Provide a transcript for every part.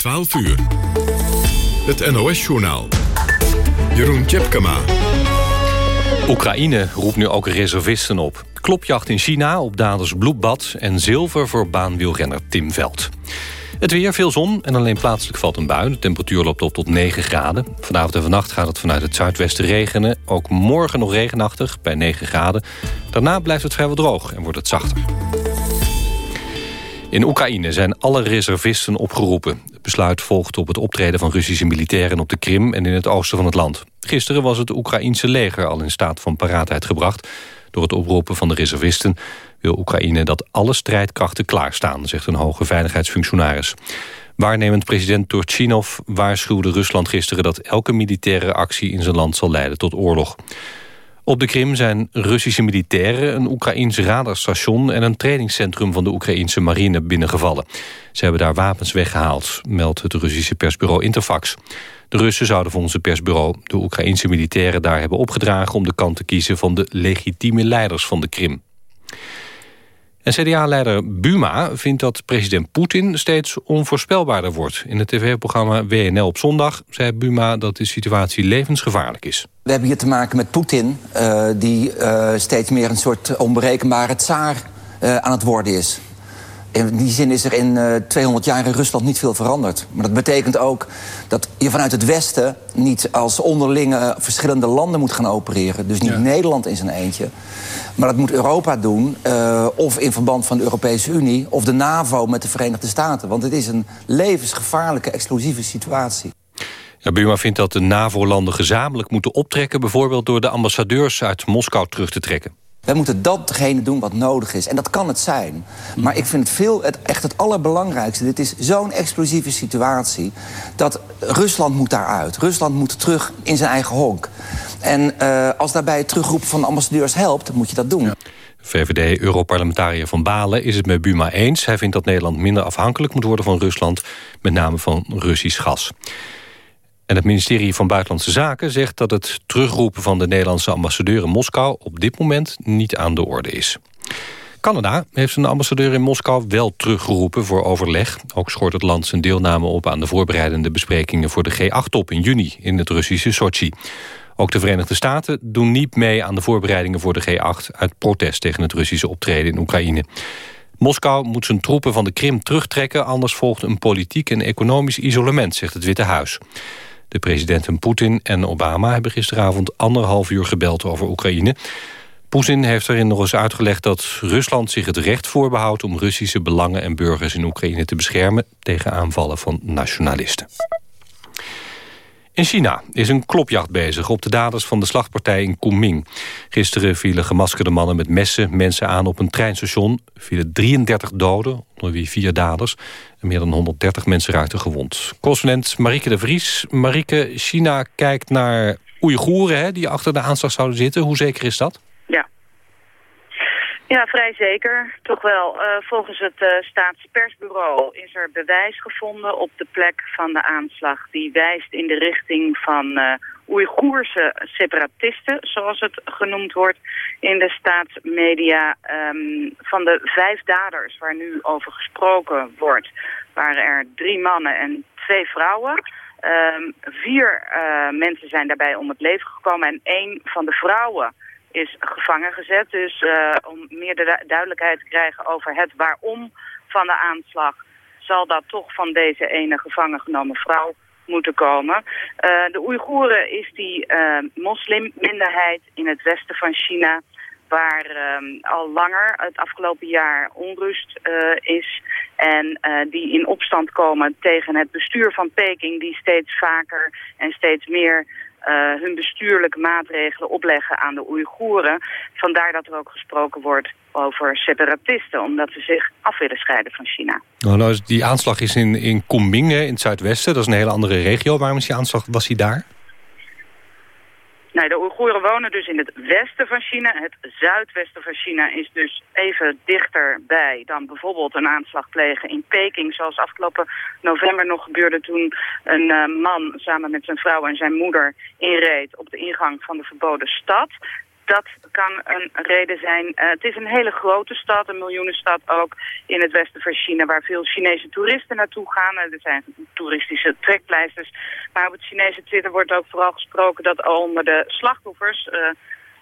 12 uur. Het NOS-journaal. Jeroen Tjepkama. Oekraïne roept nu ook reservisten op. Klopjacht in China op daders bloedbad... en zilver voor baanwielrenner Tim Veld. Het weer, veel zon en alleen plaatselijk valt een bui. De temperatuur loopt op tot 9 graden. Vanavond en vannacht gaat het vanuit het zuidwesten regenen. Ook morgen nog regenachtig, bij 9 graden. Daarna blijft het vrijwel droog en wordt het zachter. In Oekraïne zijn alle reservisten opgeroepen. Besluit volgt op het optreden van Russische militairen op de Krim en in het oosten van het land. Gisteren was het Oekraïense leger al in staat van paraatheid gebracht. Door het oproepen van de reservisten wil Oekraïne dat alle strijdkrachten klaarstaan, zegt een hoge veiligheidsfunctionaris. Waarnemend president Turchinov waarschuwde Rusland gisteren dat elke militaire actie in zijn land zal leiden tot oorlog. Op de Krim zijn Russische militairen, een Oekraïns radarstation... en een trainingscentrum van de Oekraïnse marine binnengevallen. Ze hebben daar wapens weggehaald, meldt het Russische persbureau Interfax. De Russen zouden volgens het persbureau de Oekraïnse militairen daar hebben opgedragen... om de kant te kiezen van de legitieme leiders van de Krim. CDA-leider Buma vindt dat president Poetin steeds onvoorspelbaarder wordt. In het tv-programma WNL op zondag zei Buma dat de situatie levensgevaarlijk is. We hebben hier te maken met Poetin, uh, die uh, steeds meer een soort onberekenbare tsaar uh, aan het worden is. In die zin is er in uh, 200 jaar in Rusland niet veel veranderd. Maar dat betekent ook dat je vanuit het Westen... niet als onderlinge verschillende landen moet gaan opereren. Dus niet ja. Nederland in zijn eentje. Maar dat moet Europa doen, uh, of in verband van de Europese Unie... of de NAVO met de Verenigde Staten. Want het is een levensgevaarlijke, explosieve situatie. Ja, Buma vindt dat de NAVO-landen gezamenlijk moeten optrekken... bijvoorbeeld door de ambassadeurs uit Moskou terug te trekken. Wij moeten datgene doen wat nodig is. En dat kan het zijn. Maar ik vind het, veel, het echt het allerbelangrijkste. Dit is zo'n explosieve situatie. Dat Rusland moet daaruit. Rusland moet terug in zijn eigen honk. En uh, als daarbij het terugroepen van de ambassadeurs helpt, moet je dat doen. Ja. VVD-europarlementariër Van Balen is het met Buma eens. Hij vindt dat Nederland minder afhankelijk moet worden van Rusland... met name van Russisch gas. En het ministerie van Buitenlandse Zaken zegt dat het terugroepen van de Nederlandse ambassadeur in Moskou op dit moment niet aan de orde is. Canada heeft zijn ambassadeur in Moskou wel teruggeroepen voor overleg. Ook schort het land zijn deelname op aan de voorbereidende besprekingen voor de G8-top in juni in het Russische Sochi. Ook de Verenigde Staten doen niet mee aan de voorbereidingen voor de G8 uit protest tegen het Russische optreden in Oekraïne. Moskou moet zijn troepen van de Krim terugtrekken, anders volgt een politiek en economisch isolement, zegt het Witte Huis. De presidenten Poetin en Obama hebben gisteravond anderhalf uur gebeld over Oekraïne. Poetin heeft erin nog eens uitgelegd dat Rusland zich het recht voorbehoudt... om Russische belangen en burgers in Oekraïne te beschermen... tegen aanvallen van nationalisten. In China is een klopjacht bezig op de daders van de slagpartij in Kunming. Gisteren vielen gemaskerde mannen met messen mensen aan op een treinstation. Vielen 33 doden, onder wie vier daders. En meer dan 130 mensen raakten gewond. Correspondent Marike de Vries. Marike, China kijkt naar Oeigoeren hè, die achter de aanslag zouden zitten. Hoe zeker is dat? Ja, vrij zeker. Toch wel. Uh, volgens het uh, staatspersbureau is er bewijs gevonden op de plek van de aanslag. Die wijst in de richting van uh, Oeigoerse separatisten, zoals het genoemd wordt in de staatsmedia. Um, van de vijf daders waar nu over gesproken wordt, waren er drie mannen en twee vrouwen. Um, vier mensen zijn daarbij om het leven gekomen en één van de vrouwen is gevangen gezet. Dus uh, om meer de duidelijkheid te krijgen over het waarom van de aanslag... zal dat toch van deze ene gevangen genomen vrouw moeten komen. Uh, de Oeigoeren is die uh, moslimminderheid in het westen van China waar um, al langer het afgelopen jaar onrust is. En die in opstand komen tegen het bestuur van Peking... die steeds vaker en steeds meer uh, hun bestuurlijke maatregelen opleggen aan de Oeigoeren. Vandaar dat er ook gesproken wordt over separatisten, omdat ze zich af willen scheiden van China. Nou, nou, die aanslag is in, in Kunming, in het zuidwesten. Dat is een hele andere regio. Waarom is die aanslag, was hij daar? Nou, de Oeigoeren wonen dus in het westen van China. Het zuidwesten van China is dus even dichterbij dan bijvoorbeeld een aanslag plegen in Peking. Zoals afgelopen november nog gebeurde toen een uh, man samen met zijn vrouw en zijn moeder inreed op de ingang van de verboden stad dat kan een reden zijn. Uh, het is een hele grote stad, een miljoenenstad ook in het westen van China... waar veel Chinese toeristen naartoe gaan. er zijn toeristische trekpleisters. Maar op het Chinese Twitter wordt ook vooral gesproken dat onder de slachtoffers... Uh,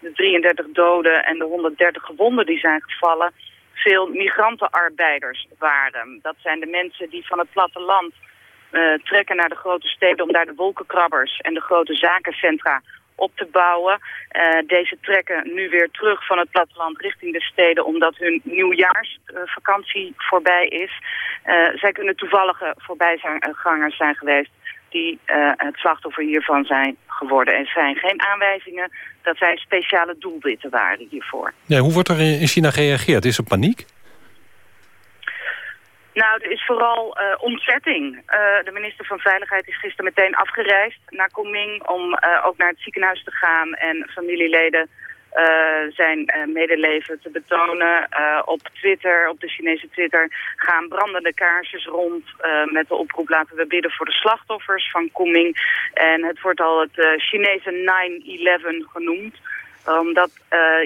de 33 doden en de 130 gewonden die zijn gevallen... veel migrantenarbeiders waren. Dat zijn de mensen die van het platteland trekken naar de grote steden... om daar de wolkenkrabbers en de grote zakencentra op te bouwen. Uh, deze trekken nu weer terug van het platteland richting de steden... omdat hun nieuwjaarsvakantie voorbij is. Uh, zij kunnen toevallige voorbijgangers zijn geweest die het slachtoffer hiervan zijn geworden. Er zijn geen aanwijzingen dat zij speciale doelwitten waren hiervoor. Hoe wordt er in China gereageerd? Is er paniek? Nou, er is vooral uh, ontzetting. Uh, de minister van Veiligheid is gisteren meteen afgereisd naar Kunming... om uh, ook naar het ziekenhuis te gaan en familieleden zijn medeleven te betonen. op Twitter, op de Chinese Twitter, gaan brandende kaarsjes rond... met de oproep laten we bidden voor de slachtoffers van Kunming. En het wordt al het Chinese 9-11 genoemd omdat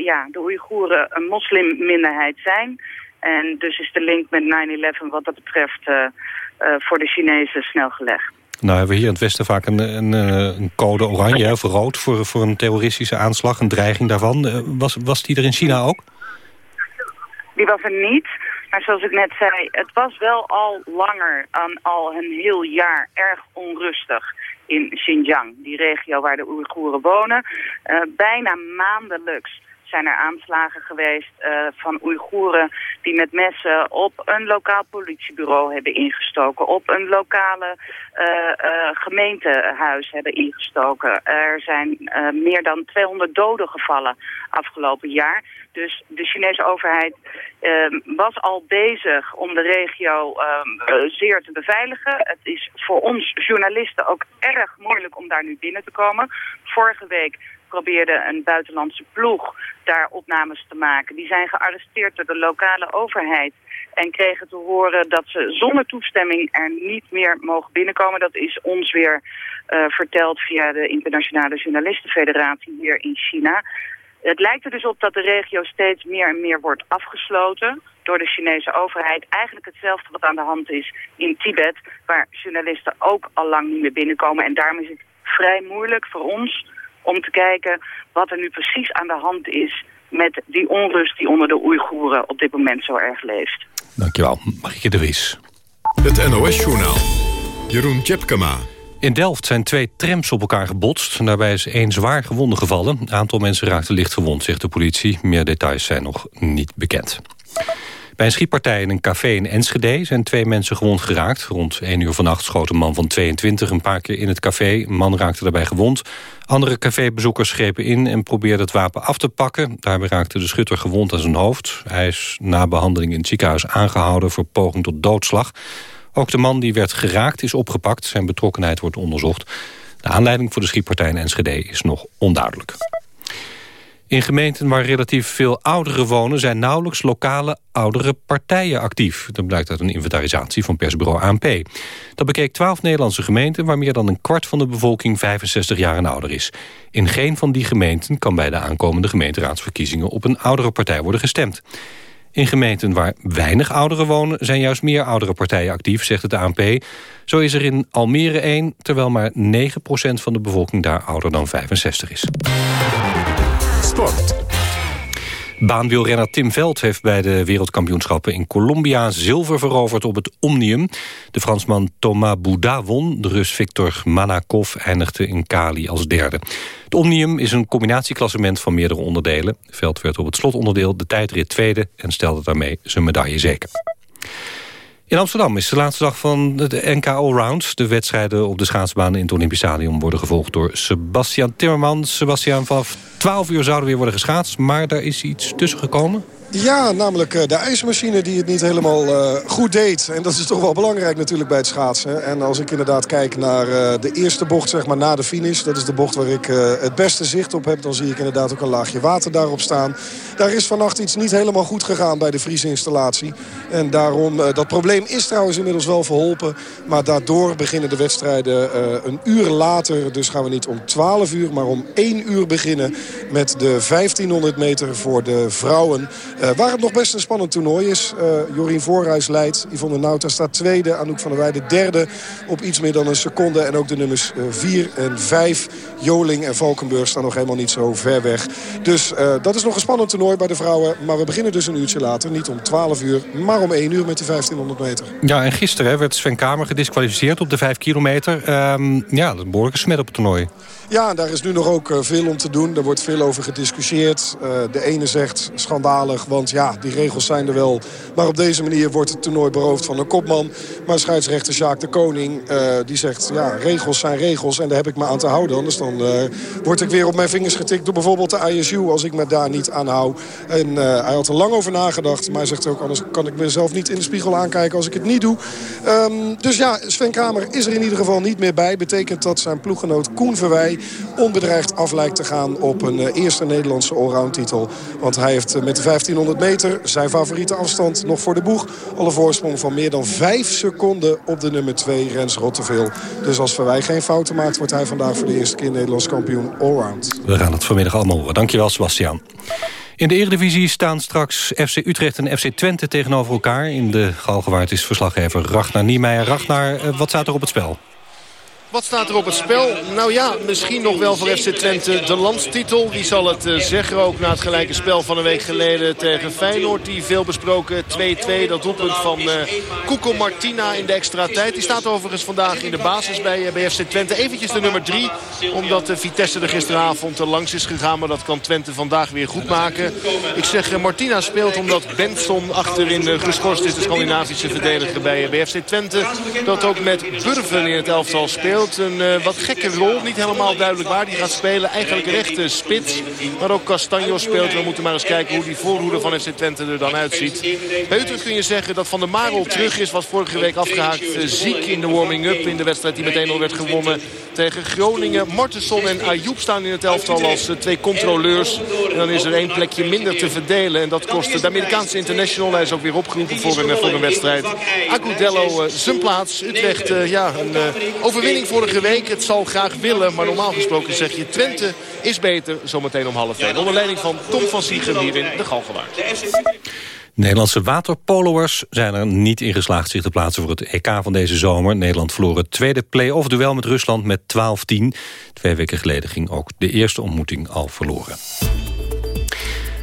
ja, de Oeigoeren een moslimminderheid zijn... En dus is de link met 9-11 wat dat betreft uh, uh, voor de Chinezen snel gelegd. Nou hebben we hier in het Westen vaak een, een, eh, een code oranje of rood voor, voor een terroristische aanslag, een dreiging daarvan. Was, was die er in China ook? Die was er niet. Maar zoals ik net zei, het was wel al langer, dan al een heel jaar, erg onrustig in Xinjiang. Die regio waar de Oeigoeren wonen. Uh, bijna maandelijks zijn er aanslagen geweest uh, van Oeigoeren die met messen op een lokaal politiebureau hebben ingestoken, op een lokale uh, uh, gemeentehuis hebben ingestoken. Er zijn meer dan 200 doden gevallen afgelopen jaar. Dus de Chinese overheid ehm, was al bezig om de regio ehm, zeer te beveiligen. Het is voor ons journalisten ook erg moeilijk om daar nu binnen te komen. Vorige week probeerde een buitenlandse ploeg daar opnames te maken. Die zijn gearresteerd door de lokale overheid en kregen te horen dat ze zonder toestemming er niet meer mogen binnenkomen. Dat is ons weer uh, verteld via de Internationale Journalistenfederatie hier in China. Het lijkt er dus op dat de regio steeds meer en meer wordt afgesloten door de Chinese overheid. Eigenlijk hetzelfde wat aan de hand is in Tibet, waar journalisten ook al lang niet meer binnenkomen. En daarom is het vrij moeilijk voor ons om te kijken wat er nu precies aan de hand is met die onrust die onder de Oeigoeren op dit moment zo erg leeft. Dankjewel, Marieke de Vries. Het NOS-journaal. Jeroen Tjepkama. In Delft zijn twee trams op elkaar gebotst. Daarbij is één zwaar gewonde gevallen. Een aantal mensen raakten licht gewond, zegt de politie. Meer details zijn nog niet bekend. Bij een schietpartij in een café in Enschede zijn twee mensen gewond geraakt. Rond 1 uur vannacht schoot een man van 22 een paar keer in het café. Een man raakte daarbij gewond. Andere cafébezorgers grepen in en probeerden het wapen af te pakken. Daarbij raakte de schutter gewond aan zijn hoofd. Hij is na behandeling in het ziekenhuis aangehouden voor poging tot doodslag. Ook de man die werd geraakt is opgepakt. Zijn betrokkenheid wordt onderzocht. De aanleiding voor de schietpartij in Enschede is nog onduidelijk. In gemeenten waar relatief veel ouderen wonen... zijn nauwelijks lokale oudere partijen actief. Dat blijkt uit een inventarisatie van persbureau ANP. Dat bekeek twaalf Nederlandse gemeenten... waar meer dan een kwart van de bevolking 65 jaar en ouder is. In geen van die gemeenten kan bij de aankomende gemeenteraadsverkiezingen... op een oudere partij worden gestemd. In gemeenten waar weinig ouderen wonen... zijn juist meer oudere partijen actief, zegt het ANP. Zo is er in Almere één, terwijl maar 9% van de bevolking daar ouder dan 65 is. Sport. Tim Veld heeft bij de wereldkampioenschappen in Colombia zilver veroverd op het Omnium. De Fransman Thomas Bouda won, de Rus Victor Manakov eindigde in Cali als derde. Het Omnium is een combinatieklassement van meerdere onderdelen. Veld werd op het slotonderdeel de tijdrit tweede en stelde daarmee zijn medaille zeker. In Amsterdam is de laatste dag van de NK Allround. De wedstrijden op de schaatsbaan in het Olympisch Stadion... worden gevolgd door Sebastian Timmerman. Sebastian, vanaf 12 uur zouden weer worden geschaatst... maar daar is iets tussen gekomen? Ja, namelijk eh, de ijsmachine die het niet helemaal uh, goed deed. En dat is toch wel belangrijk natuurlijk bij het schaatsen. En als ik inderdaad kijk naar uh, de eerste bocht, zeg maar na de finish... dat is de bocht waar ik het beste zicht op heb... dan zie ik inderdaad ook een laagje water daarop staan. Daar is vannacht iets niet helemaal goed gegaan bij de vriesinstallatie. En daarom, dat probleem is trouwens inmiddels wel verholpen. Maar daardoor beginnen de wedstrijden een uur later. Dus gaan we niet om 12 uur, maar om 1 uur beginnen... met de 1500 meter voor de vrouwen... Uh, waar het nog best een spannend toernooi is. Uh, Jorien Voorhuis leidt. Yvonne Nauta staat tweede. Anouk van der Weijden derde op iets meer dan een seconde. En ook de nummers 4 uh, en 5. Joling en Valkenburg staan nog helemaal niet zo ver weg. Dus dat is nog een spannend toernooi bij de vrouwen. Maar we beginnen dus een uurtje later. Niet om 12 uur, maar om 1 uur met de 1500 meter. Ja, en gisteren werd Sven Kamer gedisqualificeerd op de 5 kilometer. Um, ja, dat is een behoorlijke smet op het toernooi. Ja, daar is nu nog ook veel om te doen. Er wordt veel over gediscussieerd. de ene zegt schandalig, want ja, die regels zijn er wel. Maar op deze manier wordt het toernooi beroofd van een kopman. Maar scheidsrechter Jacques de Koning uh, die zegt... ja, regels zijn regels en daar heb ik me aan te houden. Anders dan word ik weer op mijn vingers getikt door bijvoorbeeld de ISU... als ik me daar niet aan hou. En hij had er lang over nagedacht. Maar hij zegt ook, anders kan ik mezelf niet in de spiegel aankijken als ik het niet doe. Um, dus ja, Sven Kramer is er in ieder geval niet meer bij. Betekent dat zijn ploeggenoot Koen Verwij onbedreigd af lijkt te gaan... op een eerste Nederlandse allround titel. Want hij heeft met de 1500 meter zijn favoriete afstand nog voor de boeg. Alle voorsprong van meer dan 5 seconden op de nummer 2 Rens Rotteveel. Dus als Verwij geen fouten maakt... wordt hij vandaag voor de eerste keer Nederlands kampioen allround. We gaan het vanmiddag allemaal horen. Dankjewel, Sebastian. In de Eredivisie staan straks FC Utrecht en FC Twente tegenover elkaar. In de Galgenwaard is verslaggever Ragnar Niemeyer. Ragnar, eh, wat staat er op het spel? Wat staat er op het spel? Nou ja, misschien nog wel voor FC Twente de landstitel. Wie zal het uh, zeggen ook na het gelijke spel van een week geleden tegen Feyenoord. Die veel besproken 2-2, dat doelpunt van uh, Cuco Martina in de extra tijd. Die staat overigens vandaag in de basis bij, uh, bij FC Twente. Eventjes de nummer 3, omdat Vitesse er gisteravond er langs is gegaan. Maar dat kan Twente vandaag weer goed maken. Ik zeg Martina speelt omdat Benson achterin geschorst is. De Scandinavische verdediger bij, bij FC Twente. Dat ook met Burven in het elftal speelt een uh, wat gekke rol. Niet helemaal duidelijk waar die gaat spelen. Eigenlijk rechte spits. Maar ook Castanjo speelt. We moeten maar eens kijken hoe die voorhoede van FC Twente er dan uitziet. Bij kun je zeggen dat Van der Marel terug is. Was vorige week afgehaakt uh, ziek in de warming-up. In de wedstrijd die meteen al werd gewonnen tegen Groningen. Martensson en Ayoub staan in het elftal als twee controleurs. En dan is er één plekje minder te verdelen. En dat kost de Amerikaanse international. Hij is ook weer opgeroepen voor een, voor een wedstrijd. Agudello zijn plaats. Utrecht, ja, een overwinning vorige week. Het zal graag willen, maar normaal gesproken zeg je... Twente is beter zometeen om half 1. Onder leiding van Tom van Siegen hier in de Galgenwaard. Nederlandse waterpoloers zijn er niet in geslaagd zich te plaatsen voor het EK van deze zomer. Nederland verloor het tweede play-off duel met Rusland met 12-10. Twee weken geleden ging ook de eerste ontmoeting al verloren.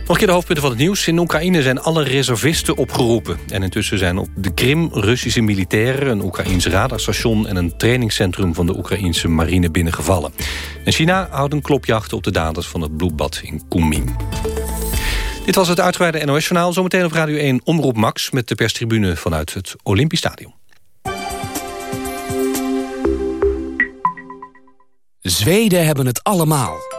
Een keer de hoofdpunten van het nieuws. In Oekraïne zijn alle reservisten opgeroepen. En intussen zijn op de Krim Russische militairen... een Oekraïns radarstation en een trainingscentrum... van de Oekraïnse marine binnengevallen. En China houdt een klopjacht op de daders van het bloedbad in Kunming. Dit was het uitgebreide NOS-journaal. Zometeen op Radio 1 Omroep Max... met de perstribune vanuit het Olympisch Stadion. Zweden hebben het allemaal...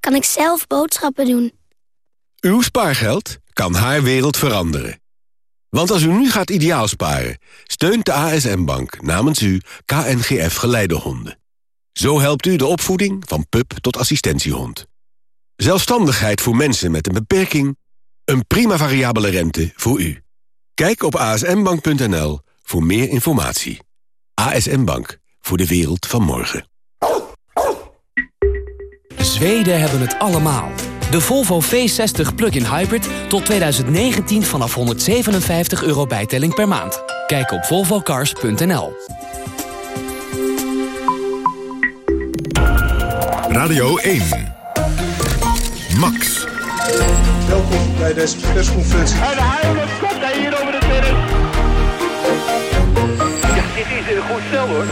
kan ik zelf boodschappen doen. Uw spaargeld kan haar wereld veranderen. Want als u nu gaat ideaal sparen, steunt de ASM-bank namens u KNGF Geleidehonden. Zo helpt u de opvoeding van pup tot assistentiehond. Zelfstandigheid voor mensen met een beperking. Een prima variabele rente voor u. Kijk op asmbank.nl voor meer informatie. ASM Bank, voor de wereld van morgen. Zweden hebben het allemaal. De Volvo V60 Plug-in Hybrid tot 2019 vanaf 157 euro bijtelling per maand. Kijk op volvocars.nl. Radio 1. Max. Welkom bij deze persconferentie. En hij komt hij hier over de terrein. Ja, dit is een goed stel hoor.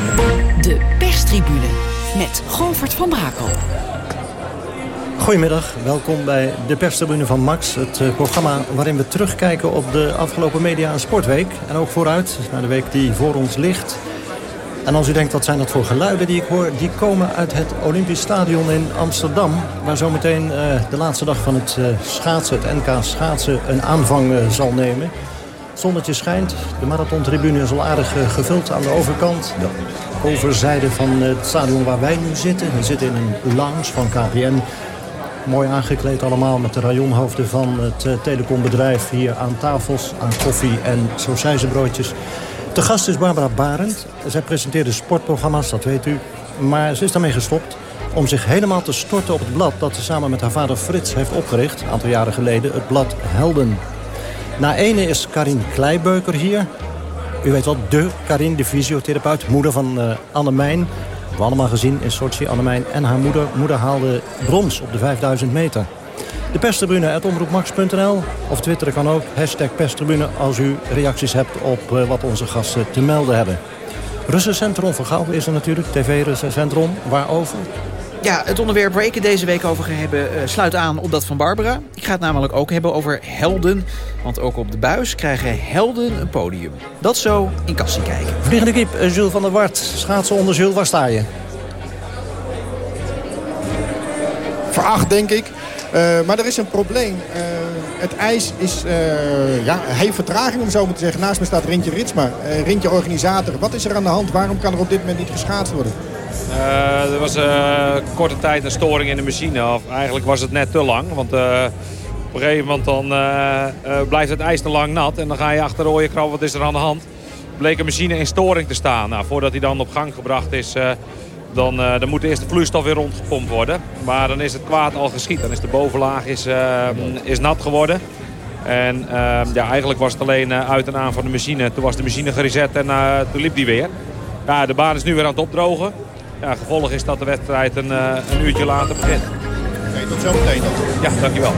De perstribune met Govert van Brakel. Goedemiddag, welkom bij de perstribune van Max. Het uh, programma waarin we terugkijken op de afgelopen media- en sportweek. En ook vooruit naar de week die voor ons ligt. En als u denkt, wat zijn dat voor geluiden die ik hoor... die komen uit het Olympisch Stadion in Amsterdam... waar zometeen uh, de laatste dag van het uh, schaatsen, het NK schaatsen... een aanvang zal nemen. Het zonnetje schijnt, de marathontribune is al aardig gevuld aan de overkant. De overzijde van het stadion waar wij nu zitten. We zitten in een lounge van KPN... Mooi aangekleed allemaal met de rayonhoofden van het uh, telecombedrijf hier aan tafels, aan koffie en sausijzenbroodjes. De gast is Barbara Barend. Zij presenteerde sportprogramma's, dat weet u. Maar ze is daarmee gestopt om zich helemaal te storten op het blad... dat ze samen met haar vader Frits heeft opgericht, een aantal jaren geleden, het blad Helden. Na ene is Karin Kleibeuker hier. U weet wel, de Karin, de fysiotherapeut, moeder van uh, Anne Mijn. We hebben allemaal gezien in Sochi, Annemijn en haar moeder. Moeder haalde brons op de 5000 meter. De perstribune at omroepmax.nl of twitteren kan ook. Hashtag perstribune als u reacties hebt op uh, wat onze gasten te melden hebben. Russencentrum van Gouw is er natuurlijk. TV-Russencentrum. Waarover? Ja, het onderwerp waar ik het deze week over ga hebben uh, sluit aan op dat van Barbara. Ik ga het namelijk ook hebben over helden. Want ook op de buis krijgen helden een podium. Dat zo in Kassie kijken. Vliegende kip, uh, Jules van der Wart. Schaatsen onder Jules, waar sta je? Voor acht, denk ik. Uh, maar er is een probleem. Uh, het ijs is, uh, ja, heeft vertraging om zo maar te zeggen. Naast me staat Rintje Ritsma, Rintje organisator. Wat is er aan de hand? Waarom kan er op dit moment niet geschaatst worden? Er was korte tijd een storing in de machine. Of eigenlijk was het net te lang. Want op een gegeven moment dan, blijft het ijs te lang nat. En dan ga je achter de rode krab, wat is er aan de hand? Bleek een machine in storing te staan. Nou, voordat hij dan op gang gebracht is... Dan, uh, dan moet de eerste vloeistof weer rondgepompt worden. Maar dan is het kwaad al geschiet. Dan is de bovenlaag is, uh, is nat geworden. En uh, ja, eigenlijk was het alleen uit en aan van de machine. Toen was de machine gereset en toen liep die weer. Ja, de baan is nu weer aan het opdrogen. Ja, gevolg is dat de wedstrijd een, een uurtje later begint. Oké, tot zometeen dan. Ja, dankjewel.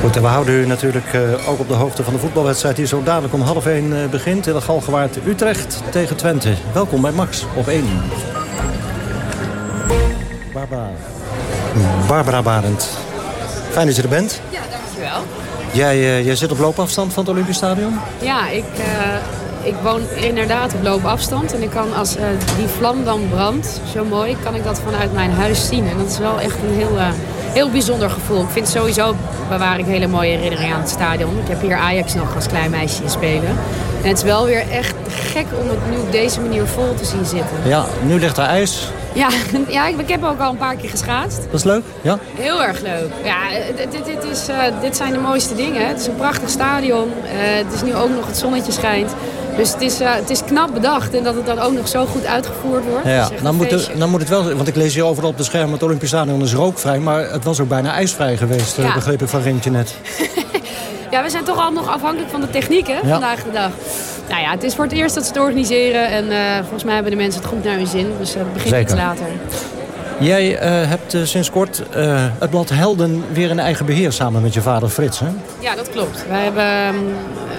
Goed, en we houden u natuurlijk uh, ook op de hoogte van de voetbalwedstrijd... die zo dadelijk om half 1 uh, begint in de Galgenwaard Utrecht tegen Twente. Welkom bij Max op 1. Barbara. Barbara Barend. Fijn dat je er bent. Ja, dankjewel. Jij, uh, jij zit op loopafstand van het Olympisch Stadion? Ja, ik, uh, ik woon inderdaad op loopafstand. En ik kan als uh, die vlam dan brandt, zo mooi, kan ik dat vanuit mijn huis zien. En dat is wel echt een heel, heel bijzonder gevoel. Ik vind sowieso, bewaar ik hele mooie herinneringen aan het stadion. Ik heb hier Ajax nog als klein meisje spelen. En het is wel weer echt gek om het nu op deze manier vol te zien zitten. Ja, nu ligt er ijs. Ja, ja ik, ik heb ook al een paar keer geschaatst. Dat is leuk, ja? Heel erg leuk. Ja, dit, dit, is, uh, dit zijn de mooiste dingen. Het is een prachtig stadion. Het is nu ook nog het zonnetje schijnt. Dus het is, uh, het is knap bedacht en dat het dan ook nog zo goed uitgevoerd wordt. Ja, dan moet, het, dan moet het wel, want ik lees hier overal op de scherm... het Olympisch Stadion is rookvrij, maar het was ook bijna ijsvrij geweest, ja. begreep ik van Rintje net. ja, we zijn toch al nog afhankelijk van de techniek hè, ja. vandaag de dag. Nou ja, het is voor het eerst dat ze het organiseren. En uh, volgens mij hebben de mensen het goed naar hun zin. Dus het uh, begint iets later. Jij uh, hebt sinds kort het blad Helden weer in eigen beheer samen met je vader Frits, hè? Ja, dat klopt. Wij hebben,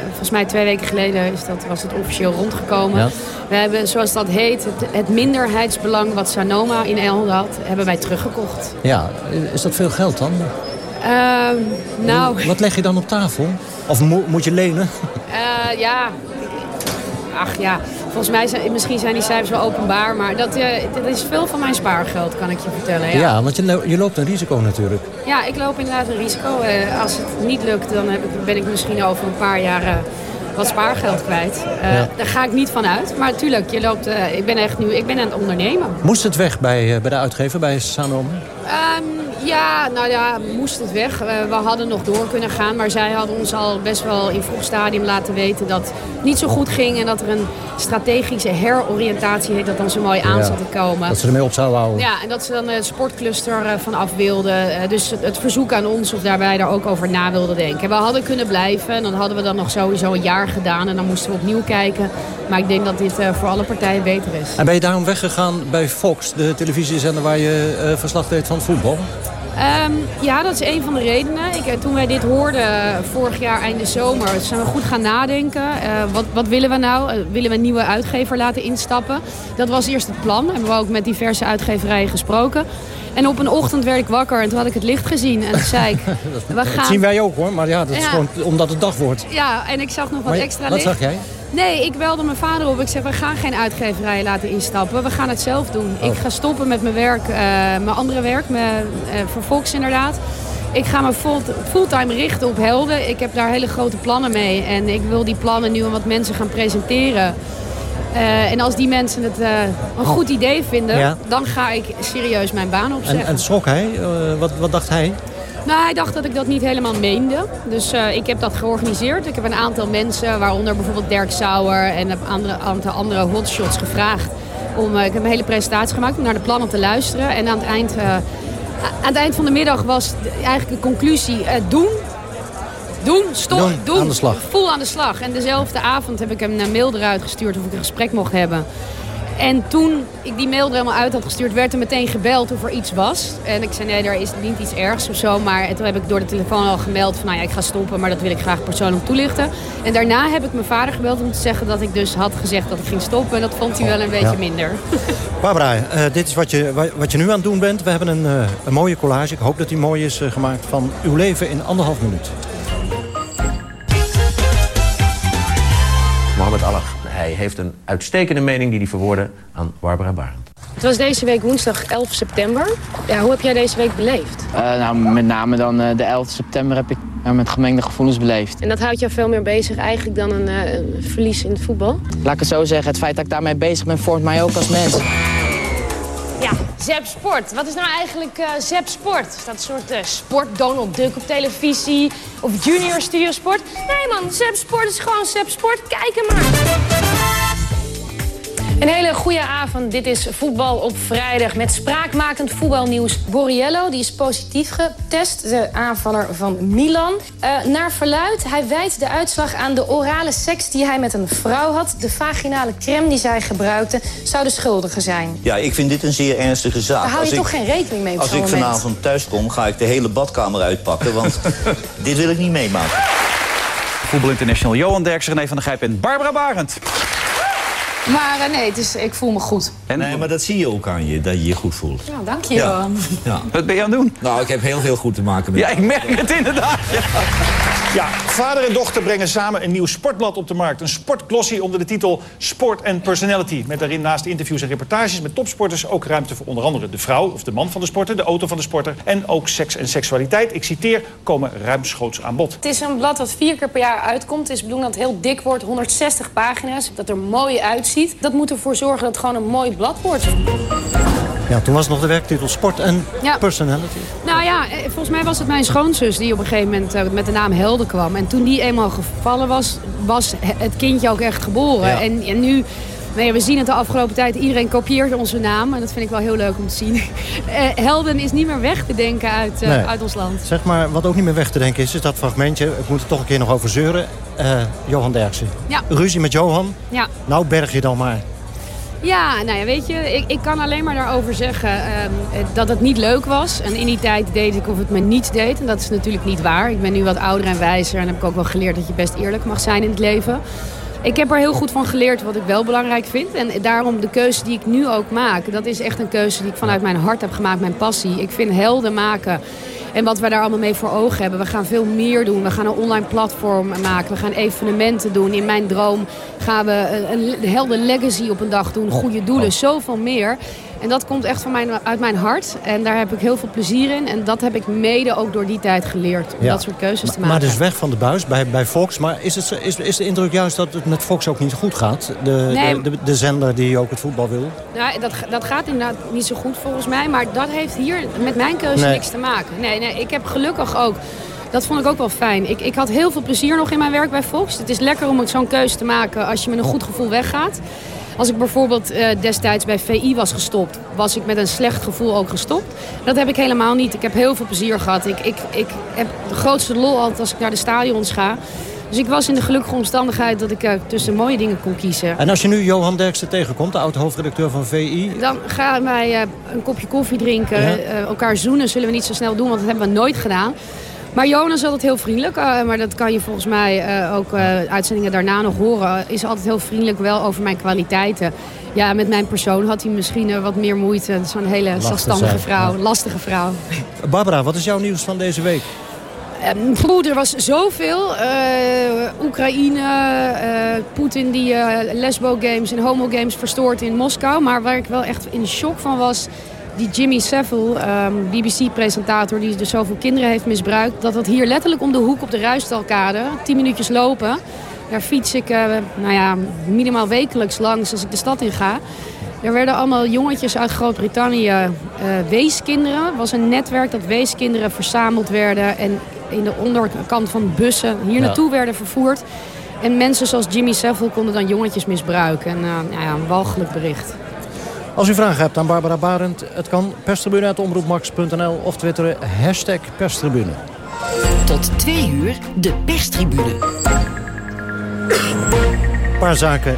volgens mij twee weken geleden is dat, was het officieel rondgekomen. Ja. We hebben, zoals dat heet, het, het minderheidsbelang wat Sanoma in Helden had, hebben wij teruggekocht. Ja, is dat veel geld dan? nou... Wat leg je dan op tafel? Of mo moet je lenen? ja, ach ja, volgens mij zijn, misschien zijn die cijfers wel openbaar. Maar dat, uh, dat is veel van mijn spaargeld, kan ik je vertellen. Ja, ja want je, je loopt een risico natuurlijk. Ja, ik loop inderdaad een risico. Uh, als het niet lukt, dan heb ik, ben ik misschien over een paar jaar... Uh, wat spaargeld kwijt. Ja. Daar ga ik niet van uit. Maar natuurlijk, je loopt, ik ben echt nu ik ben aan het ondernemen. Moest het weg bij, bij de uitgever, bij Sanom? Um, ja, nou ja, moest het weg. We hadden nog door kunnen gaan. Maar zij hadden ons al best wel in vroeg stadium laten weten dat het niet zo goed ging. En dat er een strategische heroriëntatie, heet dat dan zo mooi, aan ja, zat te komen. Dat ze ermee op zouden houden. Ja, en dat ze dan een sportcluster van af wilden. Dus het verzoek aan ons of daarbij daar ook over na wilden denken. We hadden kunnen blijven. En dan hadden we dan nog sowieso een jaar gedaan. En dan moesten we opnieuw kijken. Maar ik denk dat dit voor alle partijen beter is. En ben je daarom weggegaan bij Fox, de televisiezender waar je verslag deed van voetbal? Ehm, ja, dat is een van de redenen. Ik, eh, toen wij dit hoorden vorig jaar einde zomer, zijn we goed gaan nadenken. Uh, wat, wat willen we nou? Uh, willen we een nieuwe uitgever laten instappen? Dat was eerst het plan. Hebben we ook met diverse uitgeverijen gesproken. En op een ochtend werd ik wakker en toen had ik het licht gezien. En toen zei ik, we gaan... Dat zien wij ook hoor, maar ja, dat is Ja. gewoon omdat het dag wordt. Ja, en ik zag nog wat Maar extra wat licht. zag jij? Nee, ik belde mijn vader op. Ik zeg, we gaan geen uitgeverijen laten instappen. We gaan het zelf doen. Oh. Ik ga stoppen met mijn werk, eh, mijn andere werk, mijn, eh, voor Volks inderdaad. Ik ga me full- fulltime richten op helden. Ik heb daar hele grote plannen mee. En ik wil die plannen nu aan wat mensen gaan presenteren. Eh, en als die mensen het een goed idee vinden, Ja. dan ga ik serieus mijn baan En, opzeggen. en schrok hij? Wat, wat dacht hij? Nou, hij dacht dat ik dat niet helemaal meende. Dus eh, ik heb dat georganiseerd. Ik heb een aantal mensen, waaronder bijvoorbeeld Dirk Sauer en een andere, aantal andere hotshots gevraagd. Om, eh, ik heb een hele presentatie gemaakt om naar de plannen te luisteren. En aan het eind, eh, aan het eind van de middag was eigenlijk de conclusie doen. Doen, stop, Doen, doen. aan de slag. Vol aan de slag. En dezelfde avond heb ik hem een mail eruit gestuurd of ik een gesprek mocht hebben. En toen ik die mail er helemaal uit had gestuurd, werd er meteen gebeld of er iets was. En ik zei nee, er is niet iets ergs of zo. Maar toen heb ik door de telefoon al gemeld van nou ja, ik ga stoppen, maar dat wil ik graag persoonlijk toelichten. En daarna heb ik mijn vader gebeld om te zeggen dat ik dus had gezegd dat ik ging stoppen. En dat vond hij wel een beetje Ja. minder. Barbara, eh, dit is wat je, wa- wat je nu aan het doen bent. We hebben een, eh, een mooie collage. Ik hoop dat die mooi is eh, gemaakt van uw leven in anderhalf minuut. Heeft een uitstekende mening die hij verwoordde aan Barbara Barend. Het was deze week woensdag 11 september. Ja, hoe heb jij deze week beleefd? Eh, nou, met name dan eh, de 11 september heb ik met gemengde gevoelens beleefd. En dat houdt jou veel meer bezig eigenlijk dan een, eh, een verlies in het voetbal? Laat ik het zo zeggen, het feit dat ik daarmee bezig ben vormt mij ook als mens. Ja, Zep Sport. Wat is nou eigenlijk eh Zep Sport? Is dat een soort sport Donald Duck op televisie? Of Junior Studio Sport? Nee man, Zep Sport is gewoon Zep Sport. Kijk hem maar. Een hele goede avond. Dit is Voetbal op vrijdag met spraakmakend voetbalnieuws. Borriello, die is positief getest, de aanvaller van Milan. Eh, naar verluid, hij wijt de uitslag aan de orale seks die hij met een vrouw had. De vaginale crème die zij gebruikte, zou de schuldige zijn. Ja, ik vind dit een zeer ernstige zaak. Daar hou je Als toch ik- geen rekening mee op Als ik moment? vanavond thuis kom, ga ik de hele badkamer uitpakken, want dit wil ik niet meemaken. Voetbal International Johan Derksen, René van der Gijp en Barbara Barend. Maar eh, nee, het is, ik voel me goed. Nee, maar dat zie je ook aan je, dat je je goed voelt. Ja, dank je, Ja. Wat ben je aan het doen? Nou, ik heb heel veel goed te maken met... Ja, ik merk het inderdaad. Ja, vader en dochter brengen samen een nieuw sportblad op de markt. Een sportglossie onder de titel Sport and Personality. Met daarin naast interviews en reportages met topsporters... ook ruimte voor onder andere de vrouw of de man van de sporter... de auto van de sporter en ook seks en seksualiteit. Ik citeer, komen ruimschoots aan bod. Het is een blad dat vier keer per jaar uitkomt. Het is bedoeld dat het heel dik wordt, 160 pagina's. Dat er mooi uitziet. Dat moet ervoor zorgen dat het gewoon een mooi blad wordt. Ja, toen was nog de werktitel Sport en Ja. Personality. Nou ja, eh, volgens mij was het mijn schoonzus die op een gegeven moment eh, met de naam Helden kwam. En toen die eenmaal gevallen was, was he- het kindje ook echt geboren. Ja. En, en nu, nou ja, we zien het de afgelopen tijd, iedereen kopieert onze naam. En dat vind ik wel heel leuk om te zien. Eh, Helden is niet meer weg te denken uit, eh, Nee. uit ons land. Zeg maar, wat ook niet meer weg te denken is, is dat fragmentje. Ik moet er toch een keer nog over zeuren. Eh, Johan Derksen. Ja. Ruzie met Johan. Ja. Nou berg je dan maar. Ja, nou ja, weet je, ik, ik kan alleen maar daarover zeggen ehm, eh, dat het niet leuk was. En in die tijd deed ik of het me niet deed. En dat is natuurlijk niet waar. Ik ben nu wat ouder en wijzer en heb ik ook wel geleerd dat je best eerlijk mag zijn in het leven. Ik heb er heel goed van geleerd wat ik wel belangrijk vind. En daarom de keuze die ik nu ook maak, dat is echt een keuze die ik vanuit mijn hart heb gemaakt, mijn passie. Ik vind helden maken en wat we daar allemaal mee voor ogen hebben. We gaan veel meer doen. We gaan een online platform maken. We gaan evenementen doen. In mijn droom gaan we een, helden legacy op een dag doen. Goede doelen. Zoveel meer. En dat komt echt van mijn, uit mijn hart. En daar heb ik heel veel plezier in. En dat heb ik mede ook door die tijd geleerd. Om Ja. dat soort keuzes te Maar maken. dus weg van de buis bij, bij Fox. Maar is, het, is, is de indruk juist dat het met Fox ook niet goed gaat? De, Nee. de, de, de zender die ook het voetbal wil? Nou, dat, dat gaat inderdaad niet zo goed volgens mij. Maar dat heeft hier met mijn keuze Nee. niks te maken. Nee, nee, ik heb gelukkig ook... Dat vond ik ook wel fijn. Ik, ik had heel veel plezier nog in mijn werk bij Fox. Het is lekker om zo'n keuze te maken als je met een goed gevoel weggaat. Als ik bijvoorbeeld eh, destijds bij VI was gestopt, was ik met een slecht gevoel ook gestopt. Dat heb ik helemaal niet. Ik heb heel veel plezier gehad. Ik, ik, ik heb de grootste lol altijd als ik naar de stadions ga. Dus ik was in de gelukkige omstandigheid dat ik uh, tussen mooie dingen kon kiezen. En als je nu Johan Derksen tegenkomt, de oud-hoofdredacteur van VI... Dan gaan wij uh, een kopje koffie drinken. Ja. Elkaar zoenen zullen we niet zo snel doen, want dat hebben we nooit gedaan. Maar Johan is altijd heel vriendelijk. maar dat kan je volgens mij ook uitzendingen daarna nog horen. Is altijd heel vriendelijk wel over mijn kwaliteiten. Ja, met mijn persoon had hij misschien wat meer moeite. Zo'n hele zelfstandige vrouw, lastige vrouw. Barbara, wat is jouw nieuws van deze week? Um, er was zoveel. Oekraïne, Poetin die lesbo-games en homo-games verstoort in Moskou. Maar waar ik wel echt in shock van was... die Jimmy Savile, um, BBC-presentator die dus zoveel kinderen heeft misbruikt... dat dat hier letterlijk om de hoek op de Ruistalkade, tien minuutjes lopen... daar fiets ik nou ja, minimaal wekelijks langs als ik de stad in ga... Er werden allemaal jongetjes uit Groot-Brittannië, uh, weeskinderen. Het was een netwerk dat weeskinderen verzameld werden... en in de onderkant van bussen hier ja. naartoe werden vervoerd. En mensen zoals Jimmy Savile konden dan jongetjes misbruiken. En uh, nou ja, een walgelijk bericht. Als u vragen hebt aan Barbara Barend, het kan perstribune.omroepmax.nl of twitteren hashtag perstribune. Tot twee uur de perstribune. Een paar zaken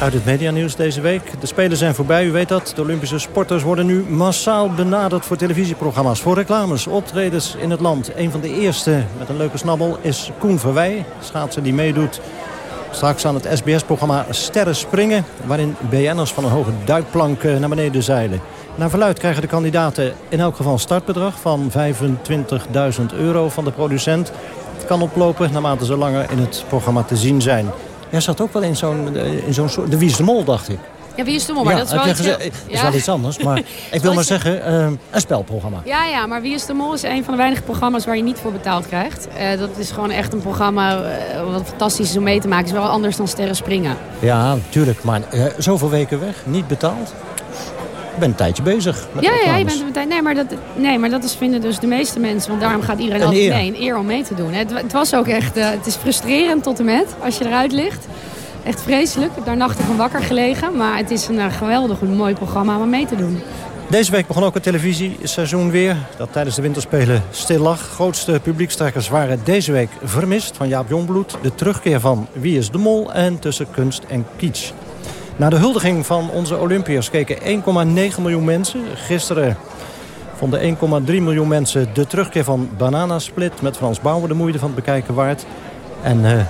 uit het medianieuws deze week. De Spelen zijn voorbij, u weet dat. De Olympische sporters worden nu massaal benaderd voor televisieprogramma's. Voor reclames, optredens in het land. Een van de eerste met een leuke snabbel is Koen Verwij. Schaatser die meedoet straks aan het SBS-programma Sterren Springen... waarin BN'ers van een hoge duikplank naar beneden zeilen. Naar verluid krijgen de kandidaten in elk geval een startbedrag van 25.000 euro van de producent. Het kan oplopen naarmate ze langer in het programma te zien zijn. Jij zat ook wel in zo'n zo'n soort... De Wie is de Mol, dacht ik. Ja, Wie is de Mol, maar dat is wel iets... Gezegd, heel... is wel iets anders, maar ik wil maar zeggen, uh, een spelprogramma. Ja, ja, maar Wie is de Mol is een van de weinige programma's waar je niet voor betaald krijgt. Uh, dat is gewoon echt een programma uh, wat fantastisch is om mee te maken. Het is wel anders dan Sterren Springen. Ja, natuurlijk, maar zoveel weken weg, niet betaald. Ik ben een tijdje bezig met Ja, ja, je bent een tijd. Nee, maar dat, nee, maar dat is, vinden dus de meeste mensen. Want daarom gaat iedereen altijd mee. Een eer om mee te doen. Het, het was ook echt... Uh, het is frustrerend tot en met als je eruit ligt. Echt vreselijk. Ik daar nachten van wakker gelegen. Maar het is een uh, geweldig, een mooi programma om mee te doen. Deze week begon ook het televisieseizoen weer. Dat tijdens de winterspelen stil lag. Grootste publiekstrekkers waren deze week vermist. Van Jaap Jongbloed. De terugkeer van Wie is de Mol. En tussen kunst en kitsch. Na de huldiging van onze Olympiërs keken 1,9 miljoen mensen. Gisteren vonden 1,3 miljoen mensen de terugkeer van Bananasplit... met Frans Bauer de moeite van het bekijken waard. En uh,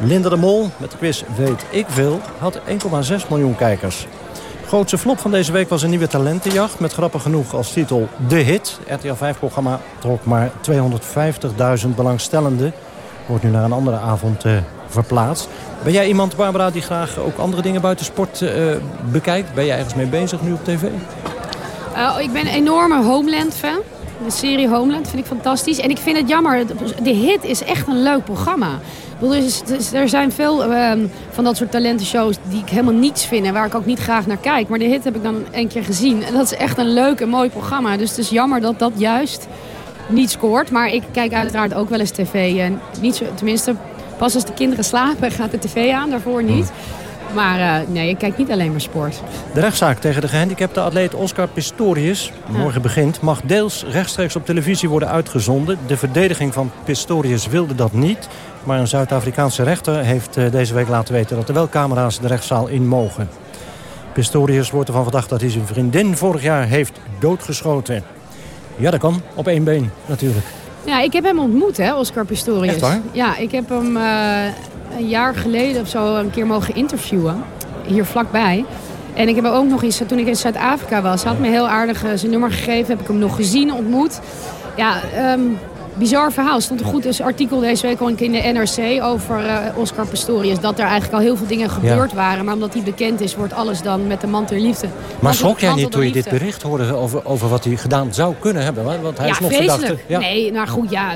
Linda de Mol met de quiz Weet ik veel had 1,6 miljoen kijkers. Grootste flop van deze week was een nieuwe talentenjacht... met grappig genoeg als titel De Hit. RTL 5-programma trok maar 250.000 belangstellenden. Wordt nu naar een andere avond uh, verplaatst. Ben jij iemand, Barbara, die graag ook andere dingen buiten sport uh, bekijkt? Ben jij ergens mee bezig nu op tv? Uh, ik ben een enorme Homeland-fan. De serie Homeland vind ik fantastisch. En ik vind het jammer, de hit is echt een leuk programma. Er zijn veel um, van dat soort talentenshows die ik helemaal niets vind... en waar ik ook niet graag naar kijk. Maar de hit heb ik dan een keer gezien. En dat is echt een leuk en mooi programma. Dus het is jammer dat dat juist niet scoort. Maar ik kijk uiteraard ook wel eens tv. En niet zo, tenminste, Pas als de kinderen slapen gaat de tv aan, daarvoor niet. Maar uh, nee, ik kijk niet alleen maar sport. De rechtszaak tegen de gehandicapte atleet Oscar Pistorius, morgen begint, mag deels rechtstreeks op televisie worden uitgezonden. De verdediging van Pistorius wilde dat niet. Maar een Zuid-Afrikaanse rechter heeft uh, deze week laten weten dat er wel camera's de rechtszaal in mogen. Pistorius wordt ervan verdacht dat hij zijn vriendin vorig jaar heeft doodgeschoten. Ja, dat kan. Op één been natuurlijk. Ja, ik heb hem ontmoet, hè, Oscar Pistorius. Echt waar? Ja, ik heb hem uh, een jaar geleden of zo een keer mogen interviewen. Hier vlakbij. En ik heb hem ook nog eens, toen ik in Zuid-Afrika was, had me heel aardig uh, zijn nummer gegeven. Heb ik hem nog gezien, ontmoet. Ja, um, bizar verhaal. Er stond een goed artikel deze week ook in de NRC over uh, Oscar Pistorius. Dat er eigenlijk al heel veel dingen gebeurd waren. Maar omdat hij bekend is, wordt alles dan met de man ter liefde. Maar schrok jij niet toen je dit bericht hoorde over, over wat hij gedaan zou kunnen hebben? Want hij ja, is nog verdachte. Ja. Nee, nou goed, ja.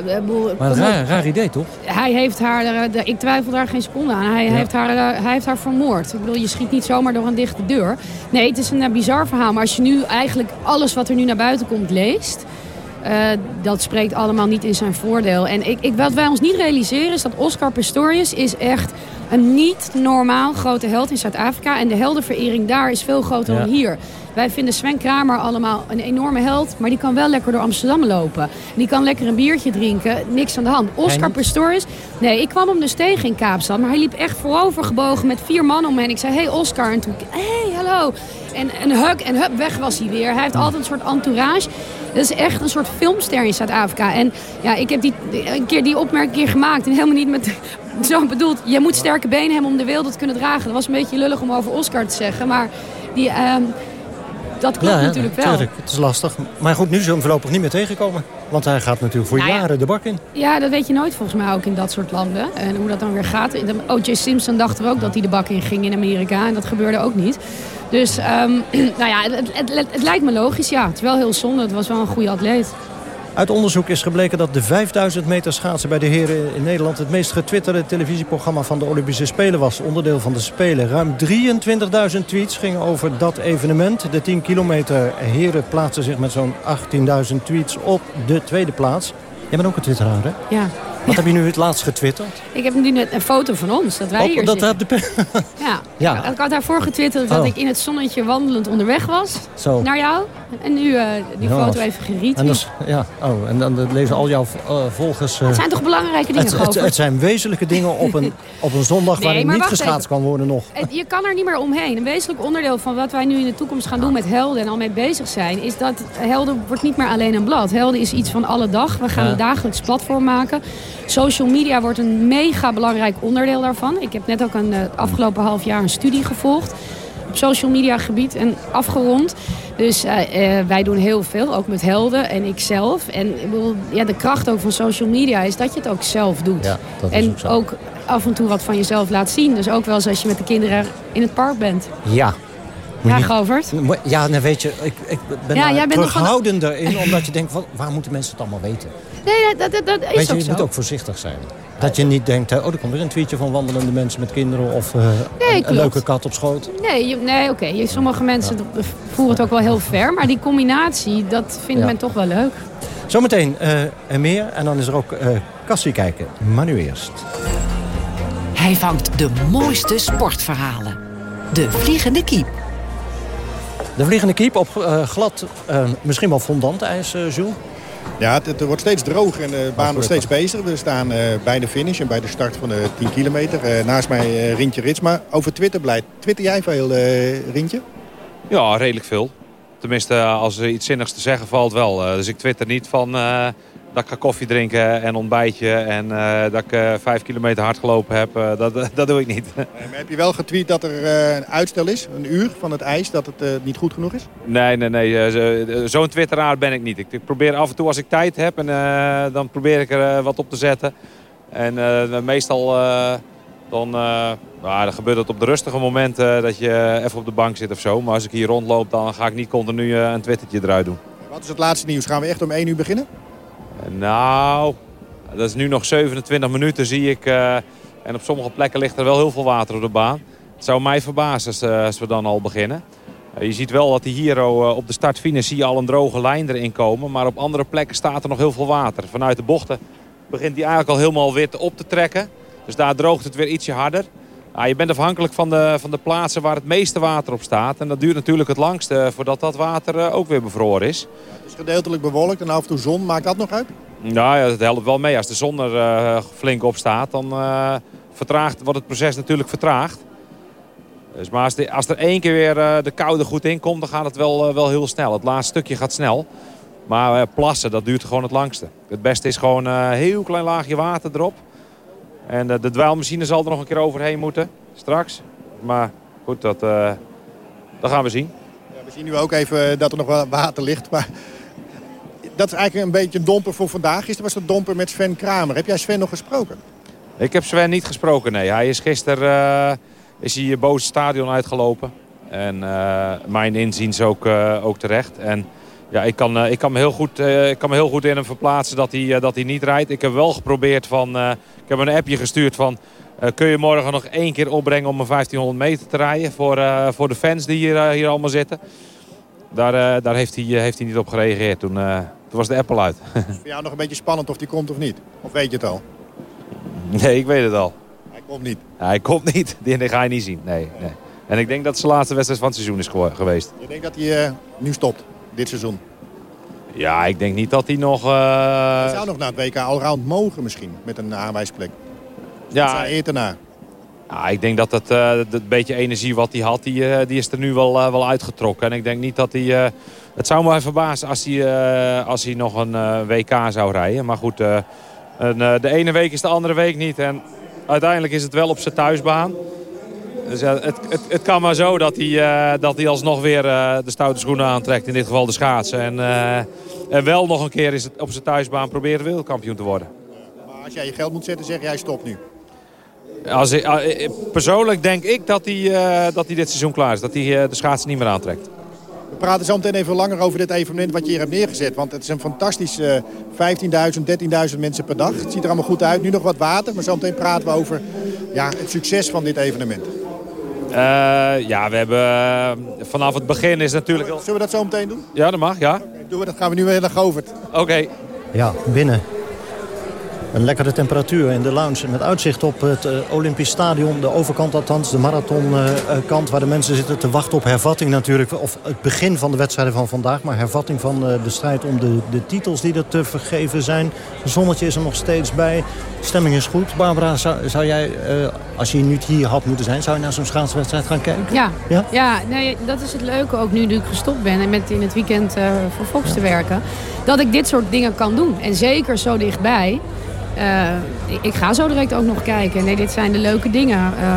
Maar een raar, raar, idee, toch? Hij heeft haar, eh, ik twijfel daar geen seconde aan. Hij, ja. heeft haar, eh, hij heeft haar vermoord. Ik bedoel, je schiet niet zomaar door een dichte deur. Nee, het is een bizar verhaal. Maar als je nu eigenlijk alles wat er nu naar buiten komt leest... Uh, dat spreekt allemaal niet in zijn voordeel. En ik, ik, wat wij ons niet realiseren is dat Oscar Pistorius is echt een niet normaal grote held in Zuid-Afrika. En de heldenverering daar is veel groter Ja. dan hier. Wij vinden Sven Kramer allemaal een enorme held. Maar die kan wel lekker door Amsterdam lopen. Die kan lekker een biertje drinken. Niks aan de hand. Oscar? Pistorius. Nee, ik kwam hem dus tegen in Kaapstad. Maar hij liep echt voorovergebogen met vier man om me heen. Ik zei, hey Oscar. En toen, hey, hallo. En een hug en hup, weg was hij weer. Hij heeft altijd een soort entourage. Dat is echt een soort filmster in Zuid-Afrika. En ja, ik heb die, een keer die opmerking keer gemaakt. En helemaal niet met zo bedoeld. Je moet sterke benen hebben om de wereld te kunnen dragen. Dat was een beetje lullig om over Oscar te zeggen. Maar die, ehm, dat klopt hè, natuurlijk wel. tuurlijk. Het is lastig. Maar goed, nu zullen we hem voorlopig niet meer tegenkomen. Want hij gaat natuurlijk voor Nou ja. jaren de bak in. Ja, dat weet je nooit volgens mij ook in dat soort landen. En hoe dat dan weer gaat. O.J. Simpson dachten we ook dat hij de bak in ging in Amerika. En dat gebeurde ook niet. Dus ehm, nou ja, het, het, het, het lijkt me logisch. Ja, het is wel heel zonde. Het was wel een goede atleet. Uit onderzoek is gebleken dat de 5000 meter schaatsen bij de heren in Nederland... het meest getwitterde televisieprogramma van de Olympische Spelen was. Onderdeel van de Spelen. Ruim 23.000 tweets gingen over dat evenement. De 10 kilometer heren plaatsen zich met zo'n 18.000 tweets op de tweede plaats. Jij bent ook een twitteraar, hè? Ja. Wat heb je nu het laatst getwitterd? Ik heb nu net een foto van ons, dat wij Op- hier dat zitten. de Ja. Ja. Ik had daarvoor getwitterd dat Oh. ik in het zonnetje wandelend onderweg was. Zo. Naar jou. En nu eh, die Ja. foto even geretweet. En, is- ja, oh, en dan lezen al jouw eh, volgers... eh, Het zijn toch belangrijke dingen, het, het, het zijn wezenlijke dingen op een, op een zondag Nee, waarin niet geschaatst even. kan worden nog. Het- Je kan er niet meer omheen. Een wezenlijk onderdeel van wat wij nu in de toekomst gaan doen met helden en al mee bezig zijn, is dat helden wordt niet meer alleen een blad. Helden is iets van alle dag. We gaan Ja. een dagelijks platform maken. Social media wordt een mega belangrijk onderdeel daarvan. Ik heb net ook een afgelopen half jaar een studie gevolgd op social media gebied en afgerond. Dus eh, eh, wij doen heel veel, ook met helden en ik zelf. En ik bedoel, ja, de kracht ook van social media is dat je het ook zelf doet. Ja, dat is en ook zo. ook af en toe wat van jezelf laat zien. Dus ook wel eens als je met de kinderen in het park bent. Ja. Ja, Govert? Ja, nou weet je, ik, ik ben Ja, jij bent van- terughoudender in. Omdat je denkt, van, waar moeten mensen het allemaal weten? Nee, dat, dat, dat is weet je, ook je zo. moet ook voorzichtig zijn. Dat je niet denkt, hè, oh, er komt weer een tweetje van wandelende mensen met kinderen... of eh, Nee, een, leuke kat op schoot. Nee, nee oké. Je- Sommige mensen voeren het ook wel heel ver. Maar die combinatie, dat vindt Ja. men toch wel leuk. Zometeen eh, en meer. En dan is er ook eh Cassie kijken. Maar nu eerst. Hij vangt de mooiste sportverhalen. De Vliegende Kiep. De vliegende kiep op eh, glad, eh, misschien wel fondant ijs, eh Jules. Ja, het, het wordt steeds droger en de baan wordt steeds beter. We staan eh, bij de finish en bij de start van de 10 kilometer. Eh, naast mij eh, Rintje Ritsma. Over Twitter blijft. Twitter jij veel, eh, Rintje? Ja, redelijk veel. Tenminste, als er iets zinnigs te zeggen valt wel. Dus ik twitter niet van eh, dat ik ga koffie drinken en ontbijtje... en eh, dat ik eh, vijf kilometer hard gelopen heb. Eh, dat, dat doe ik niet. Eh, maar heb je wel getweet dat er een uitstel is, een uur van het ijs, dat het niet goed genoeg is? Nee, nee, nee. zo- Zo'n twitteraar ben ik niet. Ik, ik probeer af en toe als ik tijd heb... en dan probeer ik er wat op te zetten. En meestal... dan, nou, dan gebeurt het op de rustige momenten dat je even op de bank zit of zo. Maar als ik hier rondloop, dan ga ik niet continu een twittertje eruit doen. Wat is het laatste nieuws? Gaan we echt om 1 uur beginnen? Nou, dat is nu nog 27 minuten zie ik. eh, en op sommige plekken ligt er wel heel veel water op de baan. Het zou mij verbazen als, eh, als we dan al beginnen. Eh, je ziet wel dat die hier eh, op de start-finish zie je al een droge lijn erin komen. Maar op andere plekken staat er nog heel veel water. Vanuit de bochten begint die eigenlijk al helemaal wit op te trekken. Dus daar droogt het weer ietsje harder. Nou, je bent afhankelijk van de, van de plaatsen waar het meeste water op staat. En dat duurt natuurlijk het langste voordat dat water ook weer bevroren is. Gedeeltelijk bewolkt en af en toe zon. Maakt dat nog uit? Nou ja, dat helpt wel mee. Als de zon er eh, flink op staat, dan eh, vertraagt, wordt het proces natuurlijk vertraagd. Dus maar als, de- als er één keer weer eh, de koude goed in komt, dan gaat het wel, wel heel snel. Het laatste stukje gaat snel. Maar plassen, dat duurt gewoon het langste. Het beste is gewoon een heel klein laagje water erop. En de dweilmachine zal er nog een keer overheen moeten, straks. Maar goed, dat, dat gaan we zien. Ja, we zien nu ook even dat er nog wel water ligt. Maar dat is eigenlijk een beetje een domper voor vandaag. Gisteren was het domper met Sven Kramer. Heb jij Sven nog gesproken? Ik heb Sven niet gesproken, nee. Hij is gisteren eh, is hij het stadion uitgelopen. En eh, mijn inziens ook, eh, ook terecht. En ja, ik kan, ik, kan me heel goed, ik kan me heel goed in hem verplaatsen dat hij, dat hij niet rijdt. Ik heb wel geprobeerd van... ik heb een appje gestuurd van... kun je morgen nog één keer opbrengen om een 1500 meter te rijden... voor, voor de fans die hier, hier allemaal zitten. Daar, daar heeft, hij, heeft hij niet op gereageerd. Toen, toen was de Apple uit. Is voor jou nog een beetje spannend of die komt of niet? Of weet je het al? nee, ik weet het al. Hij Komt niet. Hij komt niet. Die ga je niet zien. Nee, nee. En ik denk dat het zijn laatste wedstrijd van het seizoen is geweest. Je denkt dat hij eh, nu stopt, dit seizoen? Ja, ik denk niet dat hij nog... eh, Hij zou nog naar het WK allround mogen misschien, met een aanwijsplek. Ja. Ja. Eer erna. Ja, ik denk dat het, eh, dat beetje energie wat hij had, die, die is er nu wel, wel uitgetrokken. En ik denk niet dat hij... het zou me verbazen als hij, eh, als hij nog een eh, WK zou rijden. Maar goed, eh, een, de ene week is de andere week niet. En uiteindelijk is het wel op zijn thuisbaan. Dus het, het, het kan maar zo dat hij, dat hij alsnog weer de stoute schoenen aantrekt. In dit geval de schaatsen. En, en wel nog een keer is het op zijn thuisbaan proberen wereldkampioen te worden. Maar als jij je geld moet zetten, zeg jij stop nu. Als ik, persoonlijk denk ik dat hij, dat hij dit seizoen klaar is. Dat hij de schaatsen niet meer aantrekt. We praten zo meteen even langer over dit evenement wat je hier hebt neergezet. Want het is een fantastisch eh 15.000, 13.000 mensen per dag. Het ziet er allemaal goed uit. Nu nog wat water, maar zo meteen praten we over ja, het succes van dit evenement. Eh, ja, we hebben eh, vanaf het begin is natuurlijk... Zullen we dat zo meteen doen? Ja, dat mag, ja. Doen we, dat gaan we nu weer naar Govert. Oké. Ja, binnen. Een lekkere temperatuur in de lounge met uitzicht op het eh, Olympisch Stadion. De overkant althans, de marathonkant waar de mensen zitten te wachten op hervatting natuurlijk. Of het begin van de wedstrijden van vandaag. Maar hervatting van eh, de strijd om de, de titels die er te vergeven zijn. Het zonnetje is er nog steeds bij. Stemming is goed. Barbara, zou, zou jij, eh, als je niet hier had moeten zijn... zou je naar zo'n schaatswedstrijd gaan kijken? Ja, Ja? ja? nee, dat is het leuke ook nu, nu ik gestopt ben en met in het weekend eh, voor Fox te werken. Dat ik dit soort dingen kan doen. En zeker zo dichtbij. Eh, ik, ga zo direct ook nog kijken. Nee, dit zijn de leuke dingen eh,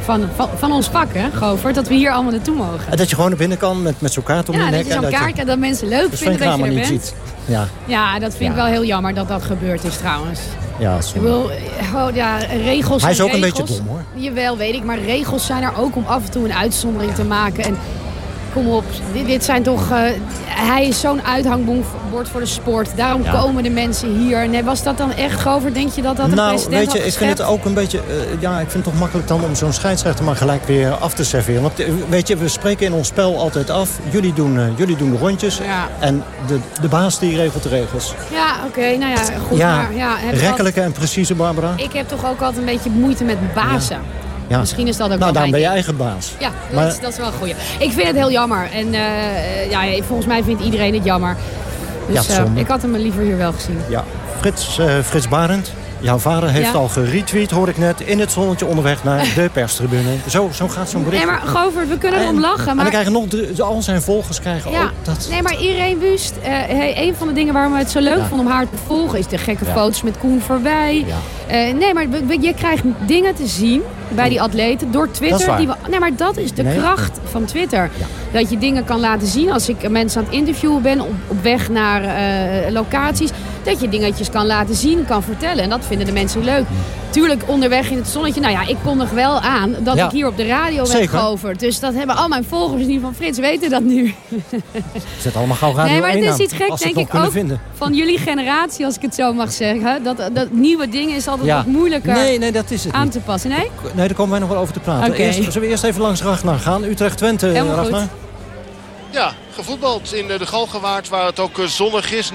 van, van, van ons vak, hè, Govert. Dat we hier allemaal naartoe mogen. En dat je gewoon naar binnen kan met, met zo'n kaart om Ja, je nek. zo'n dat je- kaart en dat mensen leuk dat vinden dat je er niet bent. ziet. Ja, Ja, dat vind ik wel heel jammer dat dat gebeurd is trouwens. ja, Ik wil, oh, ja, regels Hij is ook een beetje dom, hoor. Jawel, weet ik. Maar regels zijn er ook om af en toe een uitzondering te maken. En kom op, dit, dit zijn toch... eh, hij is zo'n uithangbord voor de sport. Daarom Ja. komen de mensen hier. Nee, was dat dan echt, Gover? Denk je dat dat een nou, president weet je, ik vind het ook een beetje... eh, ja, ik vind het toch makkelijk dan om zo'n scheidsrechter maar gelijk weer af te serveren. Want eh, weet je, we spreken in ons spel altijd af. Jullie doen, jullie doen de rondjes. Ja. En de, de baas die regelt de regels. Ja, oké. nou ja, goed. ja, maar, ja, rekkelijke en precieze, Barbara. Ik heb toch ook altijd een beetje moeite met bazen. Ja. Misschien is dat ook Nou, daarom ben je eigen baas. Ja, dat, Maar- is, dat is wel een goeie. Ik vind het heel jammer. En eh, ja, volgens mij vindt iedereen het jammer. Dus Ja, eh, ik had hem liever hier wel gezien. Ja, Frits, eh, Frits Barend. Jouw vader heeft Ja. al geretweet, hoor ik net, in het zonnetje onderweg naar de perstribune. Zo, zo gaat zo'n bericht. Nee, maar Govert, we kunnen erom lachen. En dan Maar, krijgen nog al zijn volgers krijgen ja, ook dat. nee, maar Irene Wust, eh, hey, een van de dingen waarom we het zo leuk Ja. vonden om haar te volgen... is de gekke Ja. foto's met Koen voorbij. Eh, nee, maar we- we- je krijgt dingen te zien bij die atleten door Dat is Twitter. waar. die we, nee, maar dat is de Nee. kracht van Twitter. Dat je dingen kan laten zien als ik mensen aan het interviewen ben... op, op weg naar eh, locaties. Dat je dingetjes kan laten zien, kan vertellen. En dat vinden de mensen leuk. Tuurlijk onderweg in het zonnetje. Nou ja, ik kondig wel aan dat Ja. ik hier op de radio Zeker. geoverd. Dus dat hebben al mijn volgers die van Frits weten dat nu. Zet allemaal gauw radio nee, maar 1 het is iets gek, denk ik ook. vinden. Van jullie generatie, als ik het zo mag zeggen. Dat, dat nieuwe dingen is altijd Ja. wat moeilijker Nee, nee, dat is het aan niet. te passen. Nee? Nee, daar komen wij nog wel over te praten. Eerst, zullen we eerst even langs Ragnar gaan? Utrecht-Twente, Helemaal goed. Ja, gevoetbald in eh, de Galgenwaard waar het ook eh, zonnig is. 0-0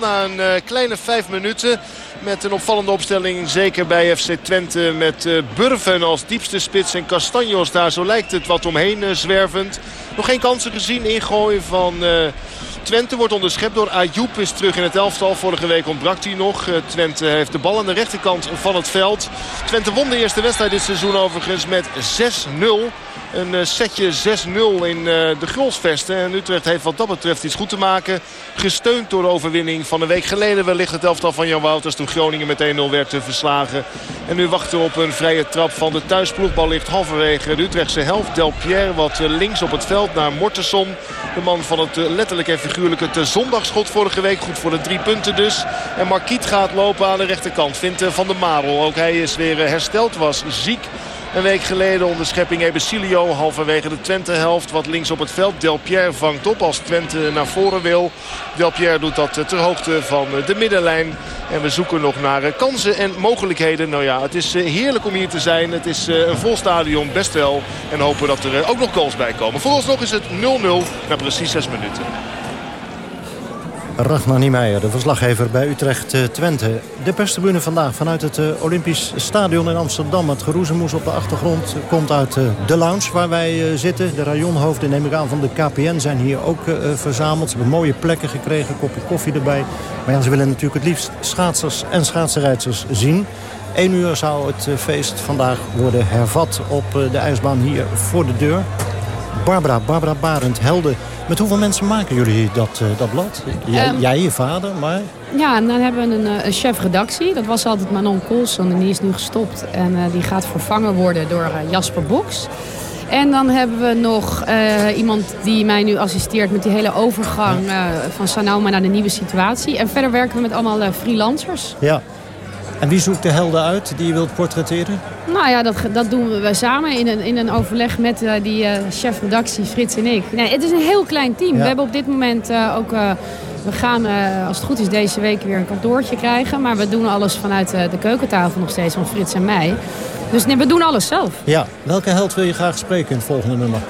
na een eh, kleine vijf minuten. Met een opvallende opstelling. Zeker bij FC Twente met Burven als diepste spits. En Castanjos daar, zo lijkt het, wat omheen zwervend. Nog geen kansen gezien. Ingooi van Twente wordt onderschept door Ayoub. Is terug in het elftal. Vorige week ontbrak hij nog. Eh, Twente heeft de bal aan de rechterkant van het veld. Twente won de eerste wedstrijd dit seizoen overigens met 6-0. Een eh, setje 6-0 in eh, de Grolsvesten. En Utrecht heeft wat dat betreft iets goed te maken. Gesteund door de overwinning van een week geleden. Wellicht het elftal van Jan Wouters toen Groningen met 1-0 werd verslagen. En nu wachten we op een vrije trap van de thuisploegbal ligt halverwege de Utrechtse helft. Del Pierre wat links op het veld naar Mortenson. De man van het letterlijk en figuurlijk het eh, zondagschot vorige week. Goed voor de drie punten dus. En Marquiet gaat lopen aan de rechterkant. Vindt eh, Van der Marel. Ook hij is weer eh, hersteld. Was ziek. Een week geleden onder schepping Ebesilio halverwege de Twente-helft. Wat links op het veld. Del Pierre vangt op als Twente naar voren wil. Del Pierre doet dat ter hoogte van de middenlijn. En we zoeken nog naar kansen en mogelijkheden. Nou ja, het is heerlijk om hier te zijn. Het is een vol stadion, best wel. En hopen dat er ook nog goals bij komen. Vooralsnog is het 0-0 na precies 6 minuten. Ragnar Niemeyer, de verslaggever bij Utrecht-Twente. De perstribune vandaag vanuit het uh, Olympisch Stadion in Amsterdam. Het geroezemoes op de achtergrond komt uit uh, de lounge waar wij zitten. De rajonhoofden, neem ik aan, van de KPN zijn hier ook verzameld. Ze hebben mooie plekken gekregen, kopje koffie erbij. Maar ja, ze willen natuurlijk het liefst schaatsers en schaatsenrijders zien. Eén uur zou het feest vandaag worden hervat op de ijsbaan hier voor de deur. Barbara, Barbara Barend, Helden. Met hoeveel mensen maken jullie dat, uh, dat blad? Jij, Um, jij, je vader, maar... Ja, en dan hebben we een, uh, een chef-redactie. Dat was altijd Manon Coulson en die is nu gestopt. En uh, die gaat vervangen worden door Jasper Boks. En dan hebben we nog iemand die mij nu assisteert met die hele overgang van Sanoma naar de nieuwe situatie. En verder werken we met allemaal freelancers. Ja. En wie zoekt de helden uit die je wilt portretteren? Nou ja, dat, dat doen we samen in een, in een overleg met uh, die uh, chef-redactie Frits en ik. Nee, het is een heel klein team. Ja. We hebben op dit moment uh, ook... we gaan, als het goed is, deze week weer een kantoortje krijgen. Maar we doen alles vanuit de keukentafel nog steeds van Frits en mij. Dus nee, we doen alles zelf. Ja, welke held wil je graag spreken in het volgende nummer?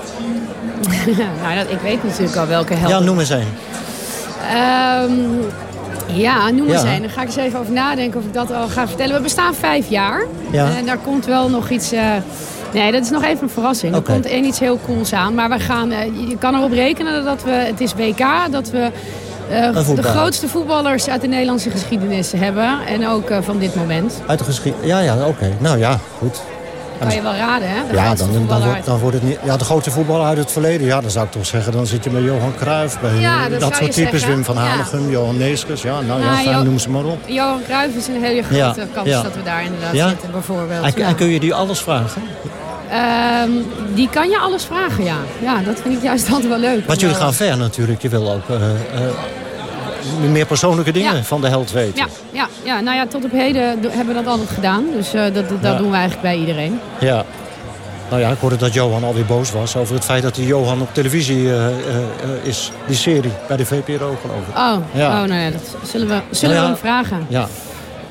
nou, dat, ik weet natuurlijk al welke held. Ja, noem eens een. Um, ja, noem eens ja. een. Dan ga ik eens even over nadenken of ik dat al ga vertellen. We bestaan vijf jaar. Ja. En daar komt wel nog iets... Uh... Nee, dat is nog even een verrassing. Okay. Er komt één iets heel cools aan. Maar we gaan, uh, je kan erop rekenen dat we... Het is WK, dat we... Uh, de grootste voetballers uit de Nederlandse geschiedenis hebben. En ook van dit moment. Uit de geschiedenis? Ja, ja, oké. Okay. Nou ja, goed. Kan je wel raden, hè? De ja, dan, dan, wordt, dan wordt het niet. Ja, de grootste voetballer uit het verleden. Ja, dan zou ik toch zeggen. Dan zit je met Johan Cruijff. Bij ja, dat, dat soort types. Zeggen. Wim van Hanegem, ja. Johan Neeskens. Ja, nou, nou ja, fijn, noem ze maar op. Johan Cruijff is een hele grote kans dat we daar inderdaad zitten, bijvoorbeeld. En, en, kun je die alles vragen? Um, die kan je alles vragen, ja. Ja, dat vind ik juist altijd wel leuk. Want jullie gaan ver natuurlijk. Je wil ook... Uh, uh, meer persoonlijke dingen ja. van de held weten. Ja, ja, ja, nou ja, tot op heden hebben we dat altijd gedaan. Dus uh, dat, dat ja. doen we eigenlijk bij iedereen. Ja. Nou ja, ik hoorde dat Johan alweer boos was over het feit dat die Johan op televisie uh, uh, is. Die serie bij de VPRO geloof ik. Oh, ja. oh nou ja, dat zullen we, zullen nou ja, we hem vragen. Ja.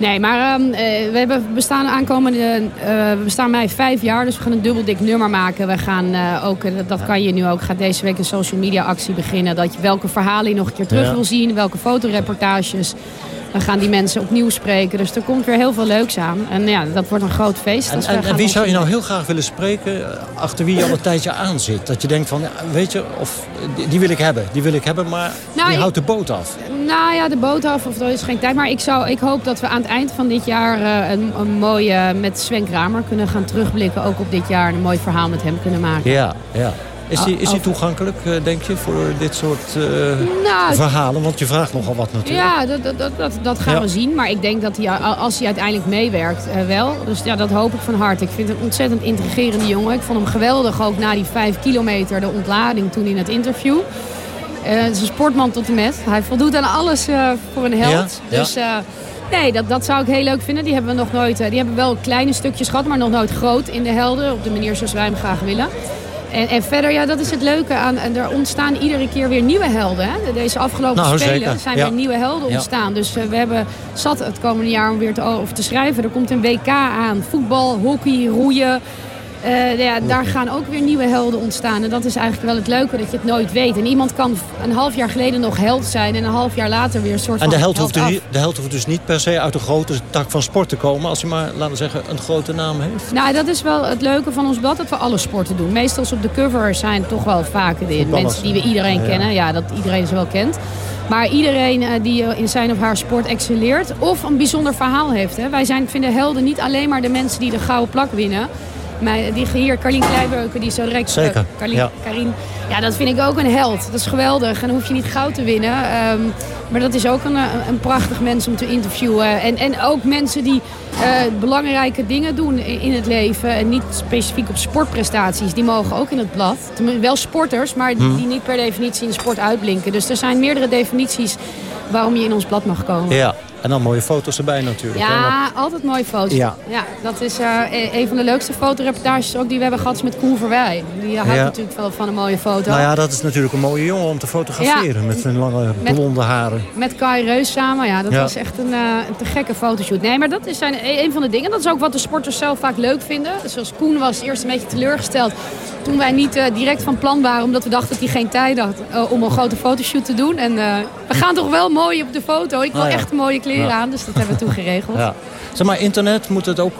Nee, maar um, we hebben bestaan aankomende, we bestaan mij vijf jaar, dus we gaan een dubbel dik nummer maken. We gaan ook, dat kan je nu ook, gaat deze week een social media actie beginnen. Dat je welke verhalen je nog een keer terug ja. wil zien, welke fotoreportages. Dan gaan die mensen opnieuw spreken. Dus er komt weer heel veel leuks aan. En ja, dat wordt een groot feest. En, en, en wie zou je nou heel graag willen spreken achter wie je al een tijdje aan zit? Dat je denkt van, ja, weet je, of die, die, wil ik hebben. Die wil ik hebben, maar nou, die ik, houdt de boot af. Nou ja, de boot af, of er is geen tijd. Maar ik, zou, ik hoop dat we aan het eind van dit jaar uh, een, een mooie met Sven Kramer kunnen gaan terugblikken. Ook op dit jaar een mooi verhaal met hem kunnen maken. Ja, ja. Is die, is die toegankelijk, denk je, voor dit soort uh, nou, verhalen? Want je vraagt nogal wat natuurlijk. Ja, dat, dat, dat, dat gaan ja. we zien. Maar ik denk dat hij, als hij uiteindelijk meewerkt, uh, wel. Dus ja, dat hoop ik van harte. Ik vind het een ontzettend intrigerende jongen. Ik vond hem geweldig ook na die vijf kilometer, de ontlading toen in het interview. Uh, het is een sportman tot en met. Hij voldoet aan alles voor een held. Ja, dus... Nee, dat, dat zou ik heel leuk vinden. Die hebben we nog nooit. Die hebben wel kleine stukjes gehad, maar nog nooit groot in de helden. Op de manier zoals wij hem graag willen. En, en, verder, ja, dat is het leuke aan. En er ontstaan iedere keer weer nieuwe helden. Hè? Deze afgelopen nou, spelen zeker. zijn ja. weer nieuwe helden ja. ontstaan. Dus uh, we hebben zat het komende jaar om weer te, over te schrijven. Er komt een WK aan. Voetbal, hockey, roeien. Uh, ja, daar gaan ook weer nieuwe helden ontstaan. En dat is eigenlijk wel het leuke, dat je het nooit weet. En iemand kan een half jaar geleden nog held zijn... en een half jaar later weer een soort en de van held, hoeft af. de held hoeft dus niet per se uit een grote tak van sport te komen... als hij maar, laten we zeggen, een grote naam heeft? Nou, dat is wel het leuke van ons blad, dat we alle sporten doen. Meestal op de cover zijn toch wel vaak de mensen die we iedereen ja. kennen. Ja, dat iedereen ze wel kent. Maar iedereen uh, die in zijn of haar sport excelleert... of een bijzonder verhaal heeft. Hè. Wij zijn, vinden helden niet alleen maar de mensen die de gouden plak winnen... Maar die hier, Carlien Kleibeuken, die zo direct... Zeker, Carlien, ja. Carlien, ja, dat vind ik ook een held. Dat is geweldig. En dan hoef je niet goud te winnen. Um, maar dat is ook een, een prachtig mens om te interviewen. En, en ook mensen die uh, belangrijke dingen doen in het leven. En niet specifiek op sportprestaties. Die mogen ook in het blad. Wel sporters, maar Hmm. die niet per definitie in de sport uitblinken. Dus er zijn meerdere definities waarom je in ons blad mag komen. Ja, en dan mooie foto's erbij natuurlijk. Ja, altijd mooie foto's. Ja. Ja, dat is uh, een van de leukste fotoreportages ook die we hebben gehad met Koen Verwij. Die houdt Ja. natuurlijk wel van een mooie foto. Nou ja, dat is natuurlijk een mooie jongen om te fotograferen. Ja. Met zijn lange Met- blonde haren. Met Kai Reus samen. Ja, dat was echt een, eh, een te gekke fotoshoot. Nee, maar dat is zijn, een van de dingen. Dat is ook wat de sporters zelf vaak leuk vinden. Zoals Koen was eerst een beetje teleurgesteld Toen wij niet eh, direct van plan waren, omdat we dachten dat hij geen tijd had eh, om een grote fotoshoot te doen. En eh, we gaan toch wel mooi op de foto. Ik wil Ah, ja. echt mooie kleren Ja. aan, dus dat hebben we toen geregeld. Ja. Zeg maar, internet moet het ook,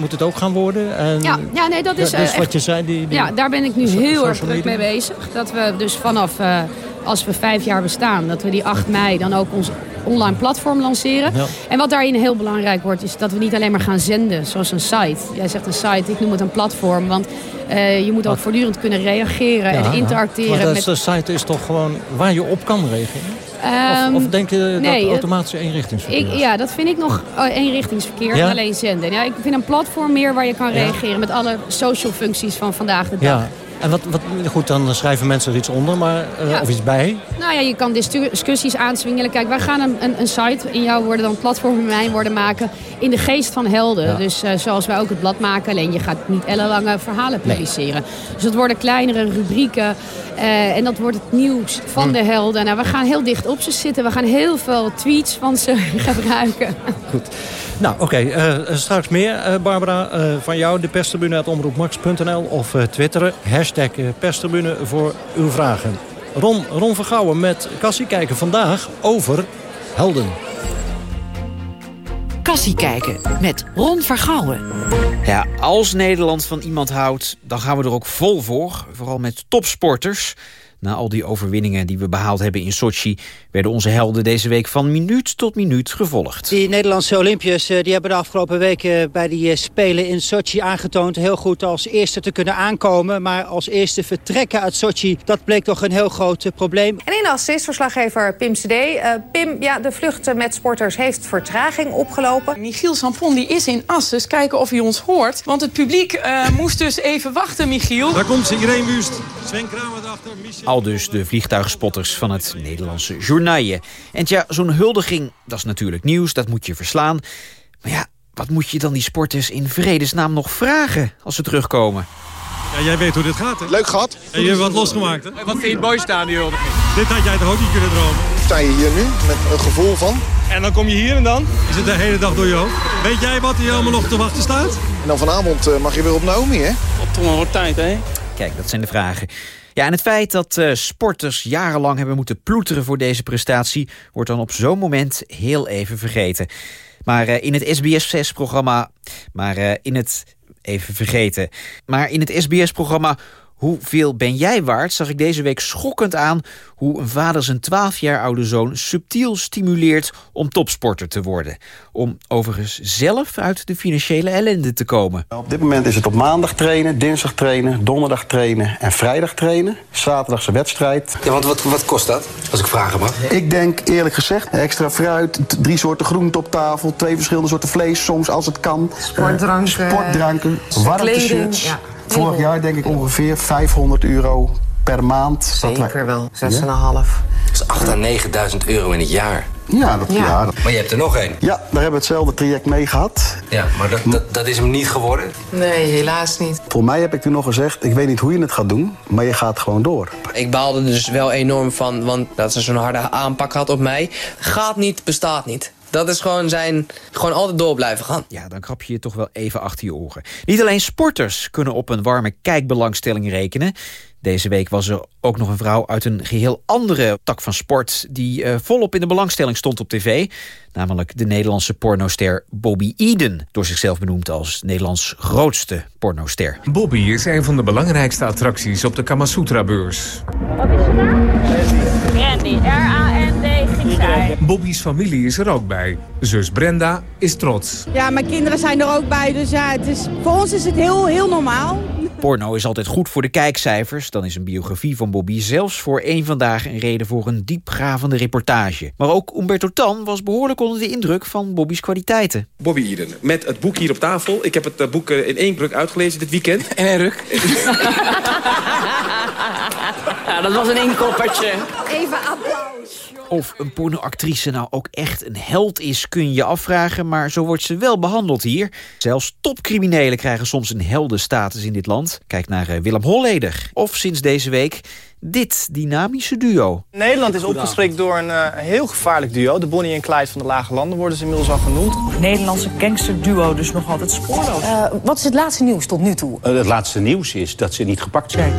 moet het ook gaan worden. En, Ja, ja, nee, dat is, dus wat je zei, die, die Ja, daar ben ik nu heel erg druk mee bezig. Dat we dus vanaf, als we vijf jaar bestaan, dat we die 8 mei dan ook ons online platform lanceren. Ja. En wat daarin heel belangrijk wordt, is dat we niet alleen maar gaan zenden, zoals een site. Jij zegt een site, ik noem het een platform, want eh, je moet ook voortdurend kunnen reageren Ja, en interacteren. Maar dat, met, de site is toch gewoon waar je op kan reageren? Ehm, of, of denk je nee, dat het- automatisch eenrichtingsverkeer Ik, ja, dat vind ik nog eh, eenrichtingsverkeer Ja? en alleen zenden. Ja, ik vind een platform meer waar je kan reageren met alle social functies van vandaag de dag. En wat, wat, goed, dan schrijven mensen er iets onder, maar, eh, Ja. of iets bij. Nou ja, je kan discu- discussies aanswingelen. Kijk, wij gaan een, een, een site in jouw woorden dan platform in mijn woorden maken in de geest van helden. Ja. Dus eh, zoals wij ook het blad maken, alleen je gaat niet ellenlange verhalen publiceren. Dus dat worden kleinere rubrieken eh, en dat wordt het nieuws van Hm. de helden. Nou, we gaan heel dicht op ze zitten. We gaan heel veel tweets van ze gebruiken. Goed. Nou, oké. straks meer, Barbara, van jou. De perstribune omroepmax.nl of twitteren. Hashtag eh, perstribune voor uw vragen. Ron, Ron Vergouwen met Cassie kijken vandaag over helden. Kassie kijken met Ron Vergouwen. Ja, als Nederland van iemand houdt, dan gaan we er ook vol voor. Vooral met topsporters. Na al die overwinningen die we behaald hebben in Sochi... werden onze helden deze week van minuut tot minuut gevolgd. Die Nederlandse Olympiërs eh, die hebben de afgelopen weken bij die eh, Spelen in Sochi aangetoond... heel goed als eerste te kunnen aankomen. Maar als eerste vertrekken uit Sochi, dat bleek toch een heel groot eh, probleem. En in de assist verslaggever Pim CD. Eh, Pim, ja, de vlucht met sporters heeft vertraging opgelopen. Michiel Sampon die is in Asses. Kijken of hij ons hoort. Want het publiek eh, moest dus even wachten, Michiel. Daar komt ze, Irene Wust. Sven Kramer erachter, Michel. Al dus de vliegtuigspotters van het Nederlandse journaille. En tja, zo'n huldiging, dat is natuurlijk nieuws, dat moet je verslaan. Maar ja, wat moet je dan die sporters in vredesnaam nog vragen als ze terugkomen? Ja, jij weet hoe dit gaat, hè? Leuk gehad. En je hebt wat losgemaakt, hè? Wat vind je het mooiste aan die huldiging? Dit had jij toch ook niet kunnen dromen? Sta je hier nu met een gevoel van... En dan kom je hier en dan? Is het de hele dag door je hoofd? Weet jij wat hier allemaal nog te wachten staat? En dan vanavond eh, mag je weer op Naomi, hè? Op toch wel tijd, hè? Kijk, dat zijn de vragen. Ja, en het feit dat eh, sporters jarenlang hebben moeten ploeteren voor deze prestatie... wordt dan op zo'n moment heel even vergeten. Maar eh, in het SBS6-programma... Maar eh, in het... Even vergeten. Maar in het SBS-programma Hoeveel ben jij waard? zag ik deze week schokkend aan hoe een vader zijn 12 jaar oude zoon subtiel stimuleert om topsporter te worden. Om overigens zelf uit de financiële ellende te komen. Op dit moment is het op maandag trainen, dinsdag trainen, donderdag trainen en vrijdag trainen. Zaterdagse wedstrijd. Ja, want wat, wat kost dat, als ik vragen mag? Ik denk eerlijk gezegd, extra fruit, drie soorten groente op tafel, twee verschillende soorten vlees, soms als het kan. Sportdranken, Eh, sportdranken, warmte kleding, shirts. ja. Vorig jaar denk ik ongeveer 500 euro per maand. Zeker wel, 6,5. Dat is 8.000 à 9.000 euro in het jaar. Ja, dat, Ja. ja. dat- Maar je hebt er nog één. ja, daar hebben we hetzelfde traject mee gehad. Ja, maar dat, dat, dat is hem niet geworden. Nee, helaas niet. Voor mij heb ik toen nog gezegd, ik weet niet hoe je het gaat doen, maar je gaat gewoon door. Ik baalde dus wel enorm van, want dat ze zo'n harde aanpak had op mij. Gaat niet, bestaat niet. Dat is gewoon zijn, gewoon altijd door blijven gaan. Ja, dan krap je je toch wel even achter je oren. Niet alleen sporters kunnen op een warme kijkbelangstelling rekenen. Deze week was er ook nog een vrouw uit een geheel andere tak van sport... die eh, volop in de belangstelling stond op tv. Namelijk de Nederlandse pornoster Bobby Eden. Door zichzelf benoemd als Nederlands grootste pornoster. Bobby is een van de belangrijkste attracties op de Kamasutra-beurs. Randy, R-A-N-D, Bobby's familie is er ook bij. Zus Brenda is trots. Ja, mijn kinderen zijn er ook bij, dus ja, het is, voor ons is het heel, heel normaal. Porno is altijd goed voor de kijkcijfers. Dan is een biografie van Bobby zelfs voor één vandaag een reden voor een diepgravende reportage. Maar ook Umberto Tan was behoorlijk onder de indruk van Bobby's kwaliteiten. Bobby Eden, met het boek hier op tafel. Ik heb het eh, boek eh, in één druk uitgelezen dit weekend. En een ruk. ja, dat was een inkoppertje. Even applaus. Of een pornoactrice nou ook echt een held is, kun je je afvragen... maar zo wordt ze wel behandeld hier. Zelfs topcriminelen krijgen soms een heldenstatus in dit land. Kijk naar eh, Willem Holleder. Of sinds deze week dit dynamische duo. Nederland is opgeschrikt door een uh, heel gevaarlijk duo. De Bonnie en Clyde van de Lage Landen worden ze inmiddels al genoemd. Nederlandse gangsterduo dus nog altijd spoorloos. Uh, wat is het laatste nieuws tot nu toe? Uh, het laatste nieuws is dat ze niet gepakt zijn.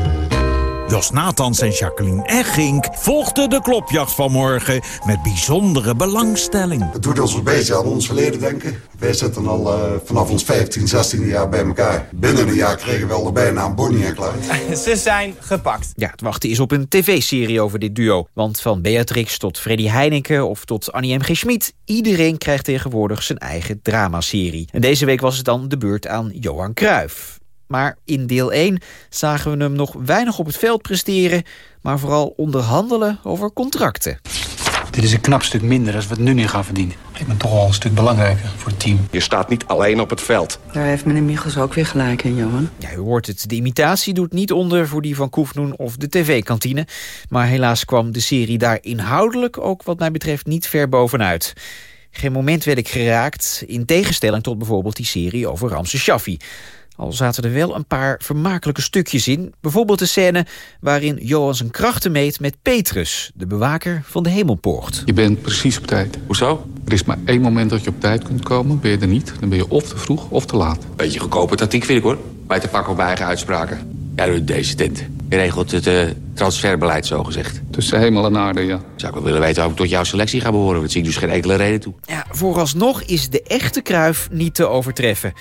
Jos Natans en Jacqueline Eggink volgden de klopjacht van morgen met bijzondere belangstelling. Het doet ons een beetje aan ons verleden denken. Wij zitten al uh, vanaf ons 15, 16 jaar bij elkaar. Binnen een jaar kregen we al de bijnaam Bonnie en Clyde. Ze zijn gepakt. Ja, het wachten is op een tv-serie over dit duo. Want van Beatrix tot Freddy Heineken of tot Annie M. G. Schmid... iedereen krijgt tegenwoordig zijn eigen dramaserie. En deze week was het dan de beurt aan Johan Cruijff. Maar in deel 1 zagen we hem nog weinig op het veld presteren... maar vooral onderhandelen over contracten. Dit is een knap stuk minder dan we het nu niet gaan verdienen. Ik ben toch al een stuk belangrijker voor het team. Je staat niet alleen op het veld. Daar heeft meneer Michels ook weer gelijk in, Johan. Ja, u hoort het. De imitatie doet niet onder voor die van Koefnoen of de tv-kantine. Maar helaas kwam de serie daar inhoudelijk ook wat mij betreft niet ver bovenuit. Geen moment werd ik geraakt, in tegenstelling tot bijvoorbeeld die serie over Ramse Shaffi. Al zaten er wel een paar vermakelijke stukjes in. Bijvoorbeeld de scène waarin Johan zijn krachten meet met Petrus... de bewaker van de hemelpoort. Je bent precies op tijd. Hoezo? Er is maar één moment dat je op tijd kunt komen. Ben je er niet, dan ben je of te vroeg of te laat. Beetje goedkope tactiek vind ik hoor. Bij te pakken op mijn eigen uitspraken. Ja, doet deze tent. Je regelt het uh, transferbeleid, zo gezegd. Tussen hemel en aarde, ja. Zou ik wel willen weten of ik tot jouw selectie ga behoren. Dat zie ik dus geen enkele reden toe. Ja, vooralsnog is de echte Kruif niet te overtreffen.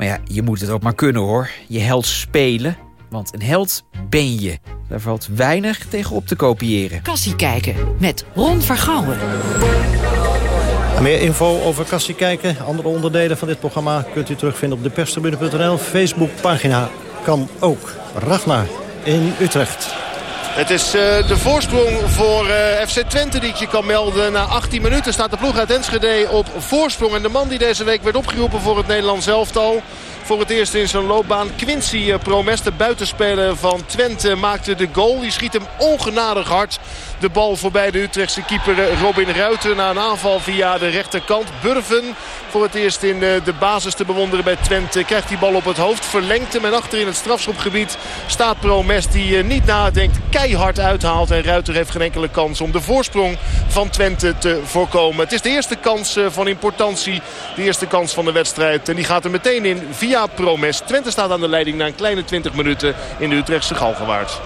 Maar ja, je moet het ook maar kunnen hoor. Je held spelen. Want een held ben je. Daar valt weinig tegen op te kopiëren. Kassie kijken met Ron Vergouwen. Meer info over Kassie kijken, andere onderdelen van dit programma... kunt u terugvinden op deperstribune.nl. Facebookpagina kan ook. Ragnar in Utrecht. Het is uh, de voorsprong voor uh, FC Twente die je kan melden. Na 18 minuten staat de ploeg uit Enschede op voorsprong. En de man die deze week werd opgeroepen voor het Nederlands elftal... Voor het eerst in zijn loopbaan. Quincy uh, Promes, de buitenspeler van Twente, maakte de goal. Die schiet hem ongenadig hard. De bal voorbij de Utrechtse keeper Robin Ruiter. Na een aanval via de rechterkant. Burven voor het eerst in de basis te bewonderen bij Twente. Krijgt die bal op het hoofd. Verlengt hem en achter in het strafschopgebied staat Promes die niet nadenkt. Keihard uithaalt en Ruiter heeft geen enkele kans om de voorsprong van Twente te voorkomen. Het is de eerste kans van importantie. De eerste kans van de wedstrijd. En die gaat er meteen in via Promes. Twente staat aan de leiding na een kleine 20 minuten in de Utrechtse Galgenwaard.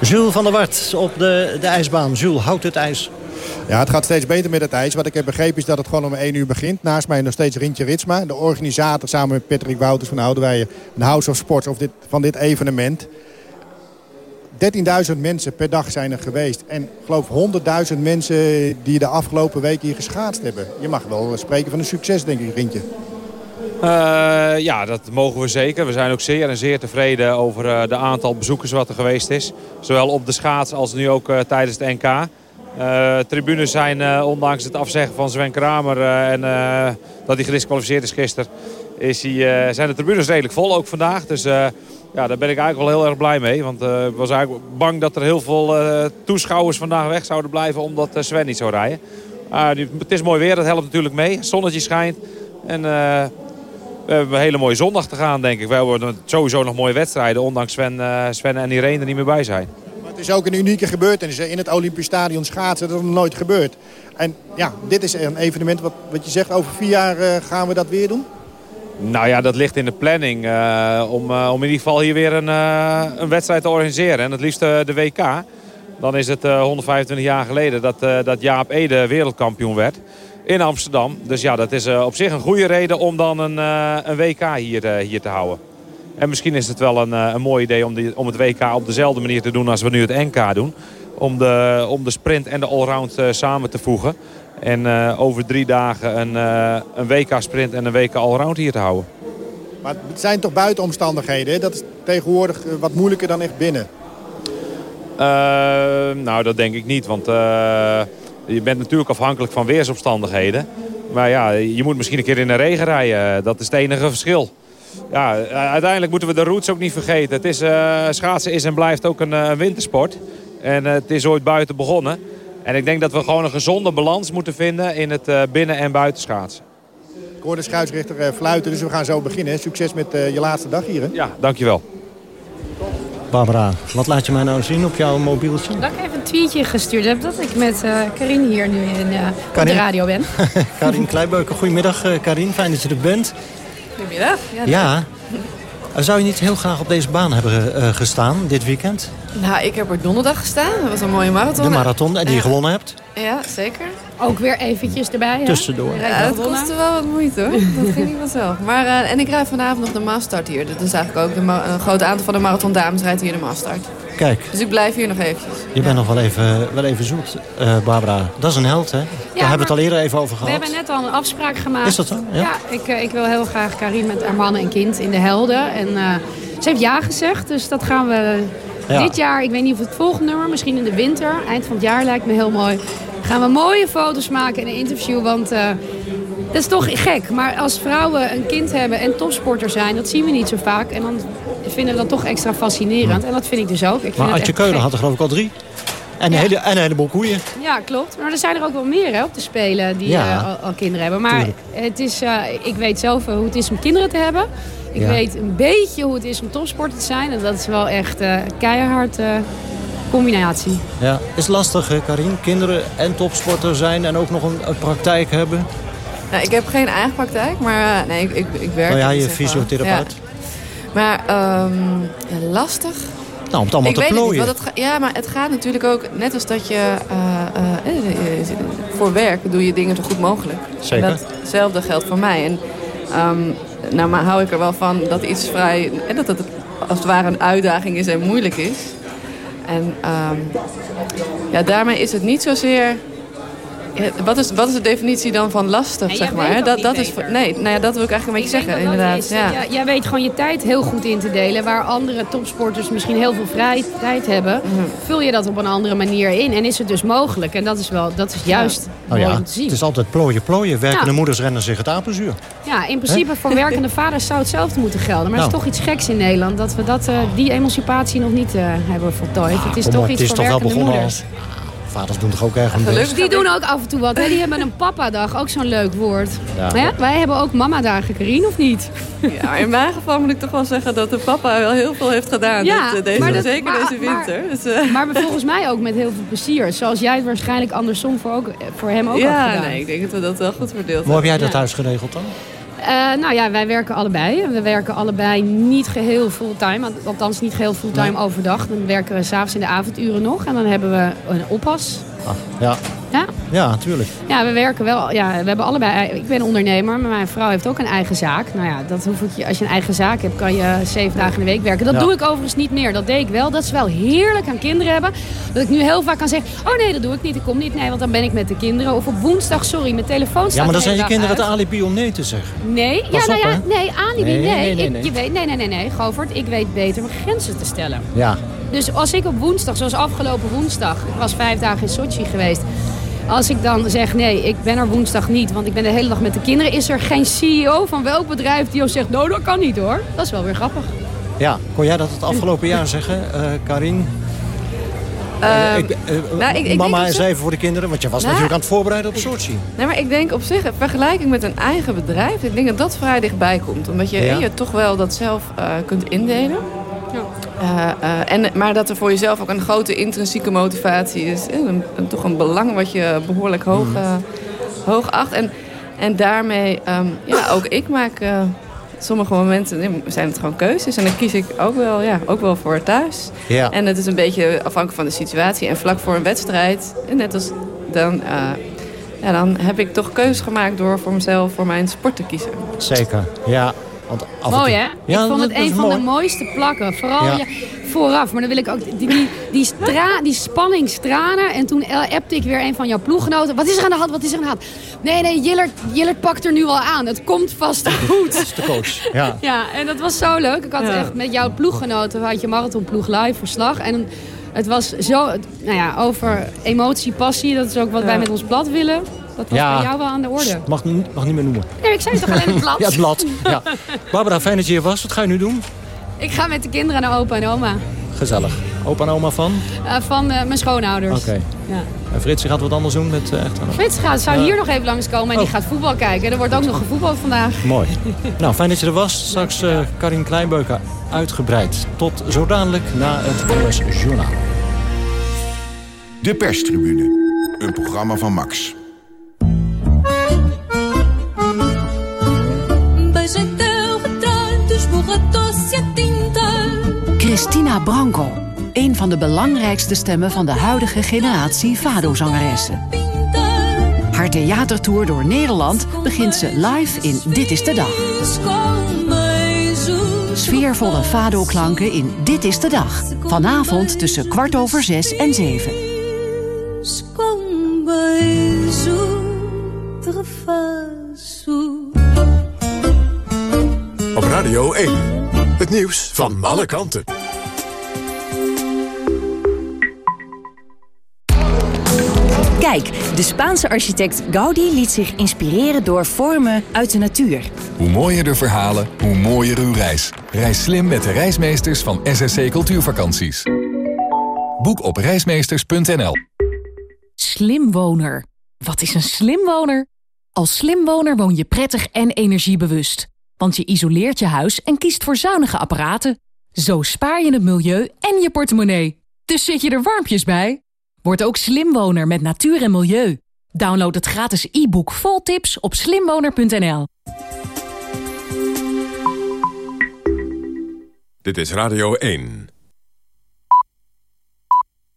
Jules van der Wart op de, de ijsbaan. Jules, houdt het ijs? Ja, het gaat steeds beter met het ijs. Wat ik heb begrepen is dat het gewoon om 1 uur begint. Naast mij nog steeds Rintje Ritsma. De organisator samen met Patrick Wouters van Oudewijen. Een House of Sports of dit, van dit evenement. 13.000 mensen per dag zijn er geweest. En geloof 100.000 mensen die de afgelopen week hier geschaatst hebben. Je mag wel spreken van een succes, denk ik, Rintje. Uh, ja, dat mogen we zeker. We zijn ook zeer en zeer tevreden over uh, de aantal bezoekers wat er geweest is. Zowel op de schaats als nu ook uh, tijdens het NK. tribunes zijn, ondanks het afzeggen van Sven Kramer en dat hij gedisqualificeerd is gisteren, is zijn de tribunes redelijk vol ook vandaag. Dus ja, daar ben ik eigenlijk wel heel erg blij mee. Want ik was eigenlijk bang dat er heel veel toeschouwers vandaag weg zouden blijven omdat Sven niet zou rijden. het is mooi weer, dat helpt natuurlijk mee. Zonnetje schijnt. En we hebben een hele mooie zondag te gaan, denk ik. We hebben sowieso nog mooie wedstrijden, ondanks Sven, Sven en Irene er niet meer bij zijn. Maar het is ook een unieke gebeurtenis. In het Olympisch Stadion schaatsen, dat is nog nooit gebeurd. En ja, dit is een evenement, wat, wat je zegt, over vier jaar gaan we dat weer doen? Nou ja, dat ligt in de planning uh, om, om in ieder geval hier weer een, een wedstrijd te organiseren. En het liefst de WK. Dan is het 125 jaar geleden dat, dat Jaap Ede wereldkampioen werd in Amsterdam. Dus ja, dat is op zich een goede reden om dan een, een WK hier, hier te houden. En misschien is het wel een, een mooi idee om, die, om het WK op dezelfde manier te doen als we nu het NK doen. Om de, om de sprint en de allround samen te voegen. En over drie dagen een, een WK-sprint en een WK allround hier te houden. Maar het zijn toch buitenomstandigheden? Hè? Dat is tegenwoordig wat moeilijker dan echt binnen. nou, dat denk ik niet. Want je bent natuurlijk afhankelijk van weersomstandigheden. Maar ja, je moet misschien een keer in de regen rijden. Dat is het enige verschil. Ja, uiteindelijk moeten we de roots ook niet vergeten. Het is, uh, schaatsen is en blijft ook een, uh, wintersport. En het is ooit buiten begonnen. En ik denk dat we gewoon een gezonde balans moeten vinden in het binnen- en buitenschaatsen. Ik hoor de scheidsrechter fluiten, dus we gaan zo beginnen. Succes met je laatste dag hier. Hè? Ja, dankjewel. Barbara, wat laat je mij nou zien op jouw mobieltje? Dat ik even een tweetje gestuurd heb dat ik met uh, Karin hier nu in, uh, op de radio ben. Karin Kleibeuken, goedemiddag uh, Karin, fijn dat je er bent. Goedemiddag. Ja, ja. Zou je niet heel graag op deze baan hebben uh, gestaan dit weekend? Nou, ik heb er donderdag gestaan. Dat was een mooie marathon. De marathon, en die je gewonnen hebt? Ja, zeker. Ook weer eventjes erbij, Tussendoor. Ja, het kostte wel wat moeite, hoor. Dat ging niet vanzelf. Maar, uh, en ik rijd vanavond nog de maastart hier. Dat is eigenlijk ook de een groot aantal van de marathon dames rijdt hier de maastart. Kijk. Dus ik blijf hier nog eventjes. Je bent nog wel even, wel even zoet, uh, Barbara. Dat is een held, hè? Daar hebben we het al eerder even over gehad. We hebben net al een afspraak gemaakt. Is dat zo? Ja, ja ik, uh, ik wil heel graag Karin met haar man en kind in de Helden. En uh, ze heeft ja gezegd, dus dat gaan we ja. dit jaar. Ik weet niet of het volgende nummer, misschien in de winter. Eind van het jaar lijkt me heel mooi. Gaan we mooie foto's maken en een interview, want... Uh, dat is toch gek, maar als vrouwen een kind hebben en topsporter zijn... dat zien we niet zo vaak. En dan vinden we dat toch extra fascinerend. En dat vind ik dus ook. Ik maar Adje Keulen had er geloof ik al drie. En, ja. een hele, en een heleboel koeien. Ja, klopt. Maar er zijn er ook wel meer hè, op te spelen die ja. uh, al, al, kinderen hebben. Maar het is, uh, ik weet zelf hoe het is om kinderen te hebben. Ik ja. weet een beetje hoe het is om topsporter te zijn. En dat is wel echt uh, keihard combinatie. Ja, is lastig hè, Karin? Kinderen en topsporter zijn en ook nog een, een praktijk hebben. Nou, ik heb geen eigen praktijk, maar nee, ik, ik, ik werk... Nou ja, je fysiotherapeut. Ja. Maar um, ja, lastig? Nou, om het allemaal ik te weet plooien. Het niet, het ja, maar het gaat natuurlijk ook, net als dat je uh, uh, voor werk doe je dingen zo goed mogelijk. Zeker. En datzelfde geldt voor mij. En um, nou maar hou ik er wel van dat iets vrij, en dat het als het ware een uitdaging is en moeilijk is. En um, ja, daarmee is het niet zozeer... Wat is, wat is de definitie dan van lastig, nee, zeg maar? Dat, dat is, nee, nou ja, dat wil ik eigenlijk een beetje ik zeggen, dat inderdaad. Is, ja. Ja, jij weet gewoon je tijd heel goed in te delen. Waar andere topsporters misschien heel veel vrije tijd hebben... Mhm. vul je dat op een andere manier in. En is het dus mogelijk. En dat is, wel, dat is juist oh, mooi ja. om te zien. Het is altijd plooien, plooien. Werkende Ja. moeders rennen zich het apenzuur. Ja, in principe voor werkende vaders zou hetzelfde moeten gelden. Maar het is Nou. toch iets geks in Nederland... dat we dat, eh, die emancipatie nog niet eh, hebben voltooid. het is Kom toch iets het is voor toch wel werkende begonnen moeders. als... Vaders doen toch ook erg hun best? Die doen ook af en toe wat. Hè? Die hebben een papa-dag, ook zo'n leuk woord. Ja. Hè? Wij hebben ook mama-dagen, Karin, of niet? Ja, maar in mijn geval moet ik toch wel zeggen dat de papa wel heel veel heeft gedaan. Ja, dit, eh, deze, maar dat- zeker maar- deze winter. dus, eh, Maar volgens mij ook met heel veel plezier. Zoals jij het waarschijnlijk andersom voor, ook, voor hem ook had ja, gedaan. nee, ik denk dat we dat wel goed verdeeld Hoe heb jij dat Ja. thuis geregeld dan? Eh, nou ja, wij werken allebei. We werken allebei niet geheel fulltime. al- Althans niet geheel fulltime overdag. Dan werken we s'avonds in de avonduren nog. En dan hebben we een oppas. Ah, ja. Ja. ja, natuurlijk. Ja, we werken wel. Ja, we hebben allebei. Ik ben ondernemer, maar mijn vrouw heeft ook een eigen zaak. Nou ja, dat hoef ik je. Als je een eigen zaak hebt, kan je zeven dagen in de week werken. Dat Ja. doe ik overigens niet meer. Dat deed ik wel. Dat is wel heerlijk aan kinderen hebben. Dat ik nu heel vaak kan zeggen: Oh nee, dat doe ik niet. Ik kom niet. Nee, want dan ben ik met de kinderen. Of op woensdag, sorry, mijn telefoon staat. Ja, maar dan zijn je kinderen het alibi om nee te zeggen. Nee, Pas ja, nou ja, nee, alibi, Nee, nee. nee, nee, Ik- nee. je weet, nee, nee, nee, nee, Govert, ik weet beter mijn grenzen te stellen. Ja. Dus als ik op woensdag, zoals afgelopen woensdag, ik was vijf dagen in Sochi geweest. Als ik dan zeg, nee, ik ben er woensdag niet, want ik ben de hele dag met de kinderen. Is er geen CEO van welk bedrijf die ook zegt, nou dat kan niet hoor. Dat is wel weer grappig. Ja, kon jij dat het afgelopen jaar zeggen, eh Karin? Eh, Ehm, ik, eh, nou, ik- ik mama is even voor de kinderen, want je was Nou, natuurlijk aan het voorbereiden op Sochi. Nee, maar ik denk op zich, in vergelijking met een eigen bedrijf... ik denk dat dat vrij dichtbij komt. Omdat je, Ja. je toch wel dat zelf eh, kunt indelen. Eh, en, maar dat er voor jezelf ook een grote intrinsieke motivatie is. eh, Een, een- toch een belang wat je behoorlijk hoog, eh, hoog acht. En, en daarmee, ehm, ja, ook ik maak... eh, sommige momenten zijn het gewoon keuzes. En dan kies ik ook wel, ja, ook wel voor thuis. Ja. En het is een beetje afhankelijk van de situatie. En vlak voor een wedstrijd, net als dan... eh, ja, dan heb ik toch keuzes gemaakt door voor mezelf, voor mijn sport te kiezen. Zeker, ja. Want af en Mooi toe- hè? Ja, ik vond het een van mooi. de mooiste plakken. Vooral Ja. je, vooraf. Maar dan wil ik ook die, die, die, stra, die spanningstranen. En toen eh, appte ik weer een van jouw ploeggenoten. Wat is er aan de hand? Wat is er aan de hand? Nee, nee, Jillert, Jillert pakt er nu al aan. Het komt vast goed. Dat is de coach, ja. Ja, en dat was zo leuk. Ik had Ja. echt met jouw ploeggenoten, had je marathonploeg live verslag. En het was zo, nou ja, over emotie, passie. Dat is ook wat Ja. wij met ons blad willen. Dat was Ja. bij jou wel aan de orde. Mag, niet- mag niet meer noemen. Nee, ik zei het toch alleen het blad? Ja, het blad. Ja. Barbara, fijn dat je hier was. Wat ga je nu doen? Ik ga met de kinderen naar opa en oma. Gezellig. Opa en oma van? Eh, van eh, mijn schoonouders. Oké. Ja. En Frits gaat wat anders doen met uh, echt Frits gaat, zou hier nog even langskomen en die oh. gaat voetbal kijken. Er wordt ook nog gevoetbald vandaag. Mooi. nou, fijn dat je er was. Straks uh, Karin Kleinbeuker uitgebreid. Tot zo dadelijk na het NOS Journaal. De perstribune. Een programma van Max. Christina Branco. Een van de belangrijkste stemmen van de huidige generatie Fado-zangeressen. Haar theatertour door Nederland begint ze live in Dit is de Dag. Sfeervolle Fado-klanken in Dit is de Dag. Vanavond tussen kwart over zes en zeven. Op Radio 1. Het nieuws van alle kanten. Kijk, de Spaanse architect Gaudi liet zich inspireren door vormen uit de natuur. Hoe mooier de verhalen, hoe mooier uw reis. Reis slim met de reismeesters van SSC Cultuurvakanties. Boek op reismeesters.nl Slimwoner. Wat is een slimwoner? Als slimwoner woon je prettig en energiebewust. Want je isoleert je huis en kiest voor zuinige apparaten. Zo spaar je het milieu en je portemonnee. Dus zit je er warmpjes bij? Word ook slimwoner met natuur en milieu. Download het gratis e-book vol tips op slimwoner.nl. Dit is Radio 1.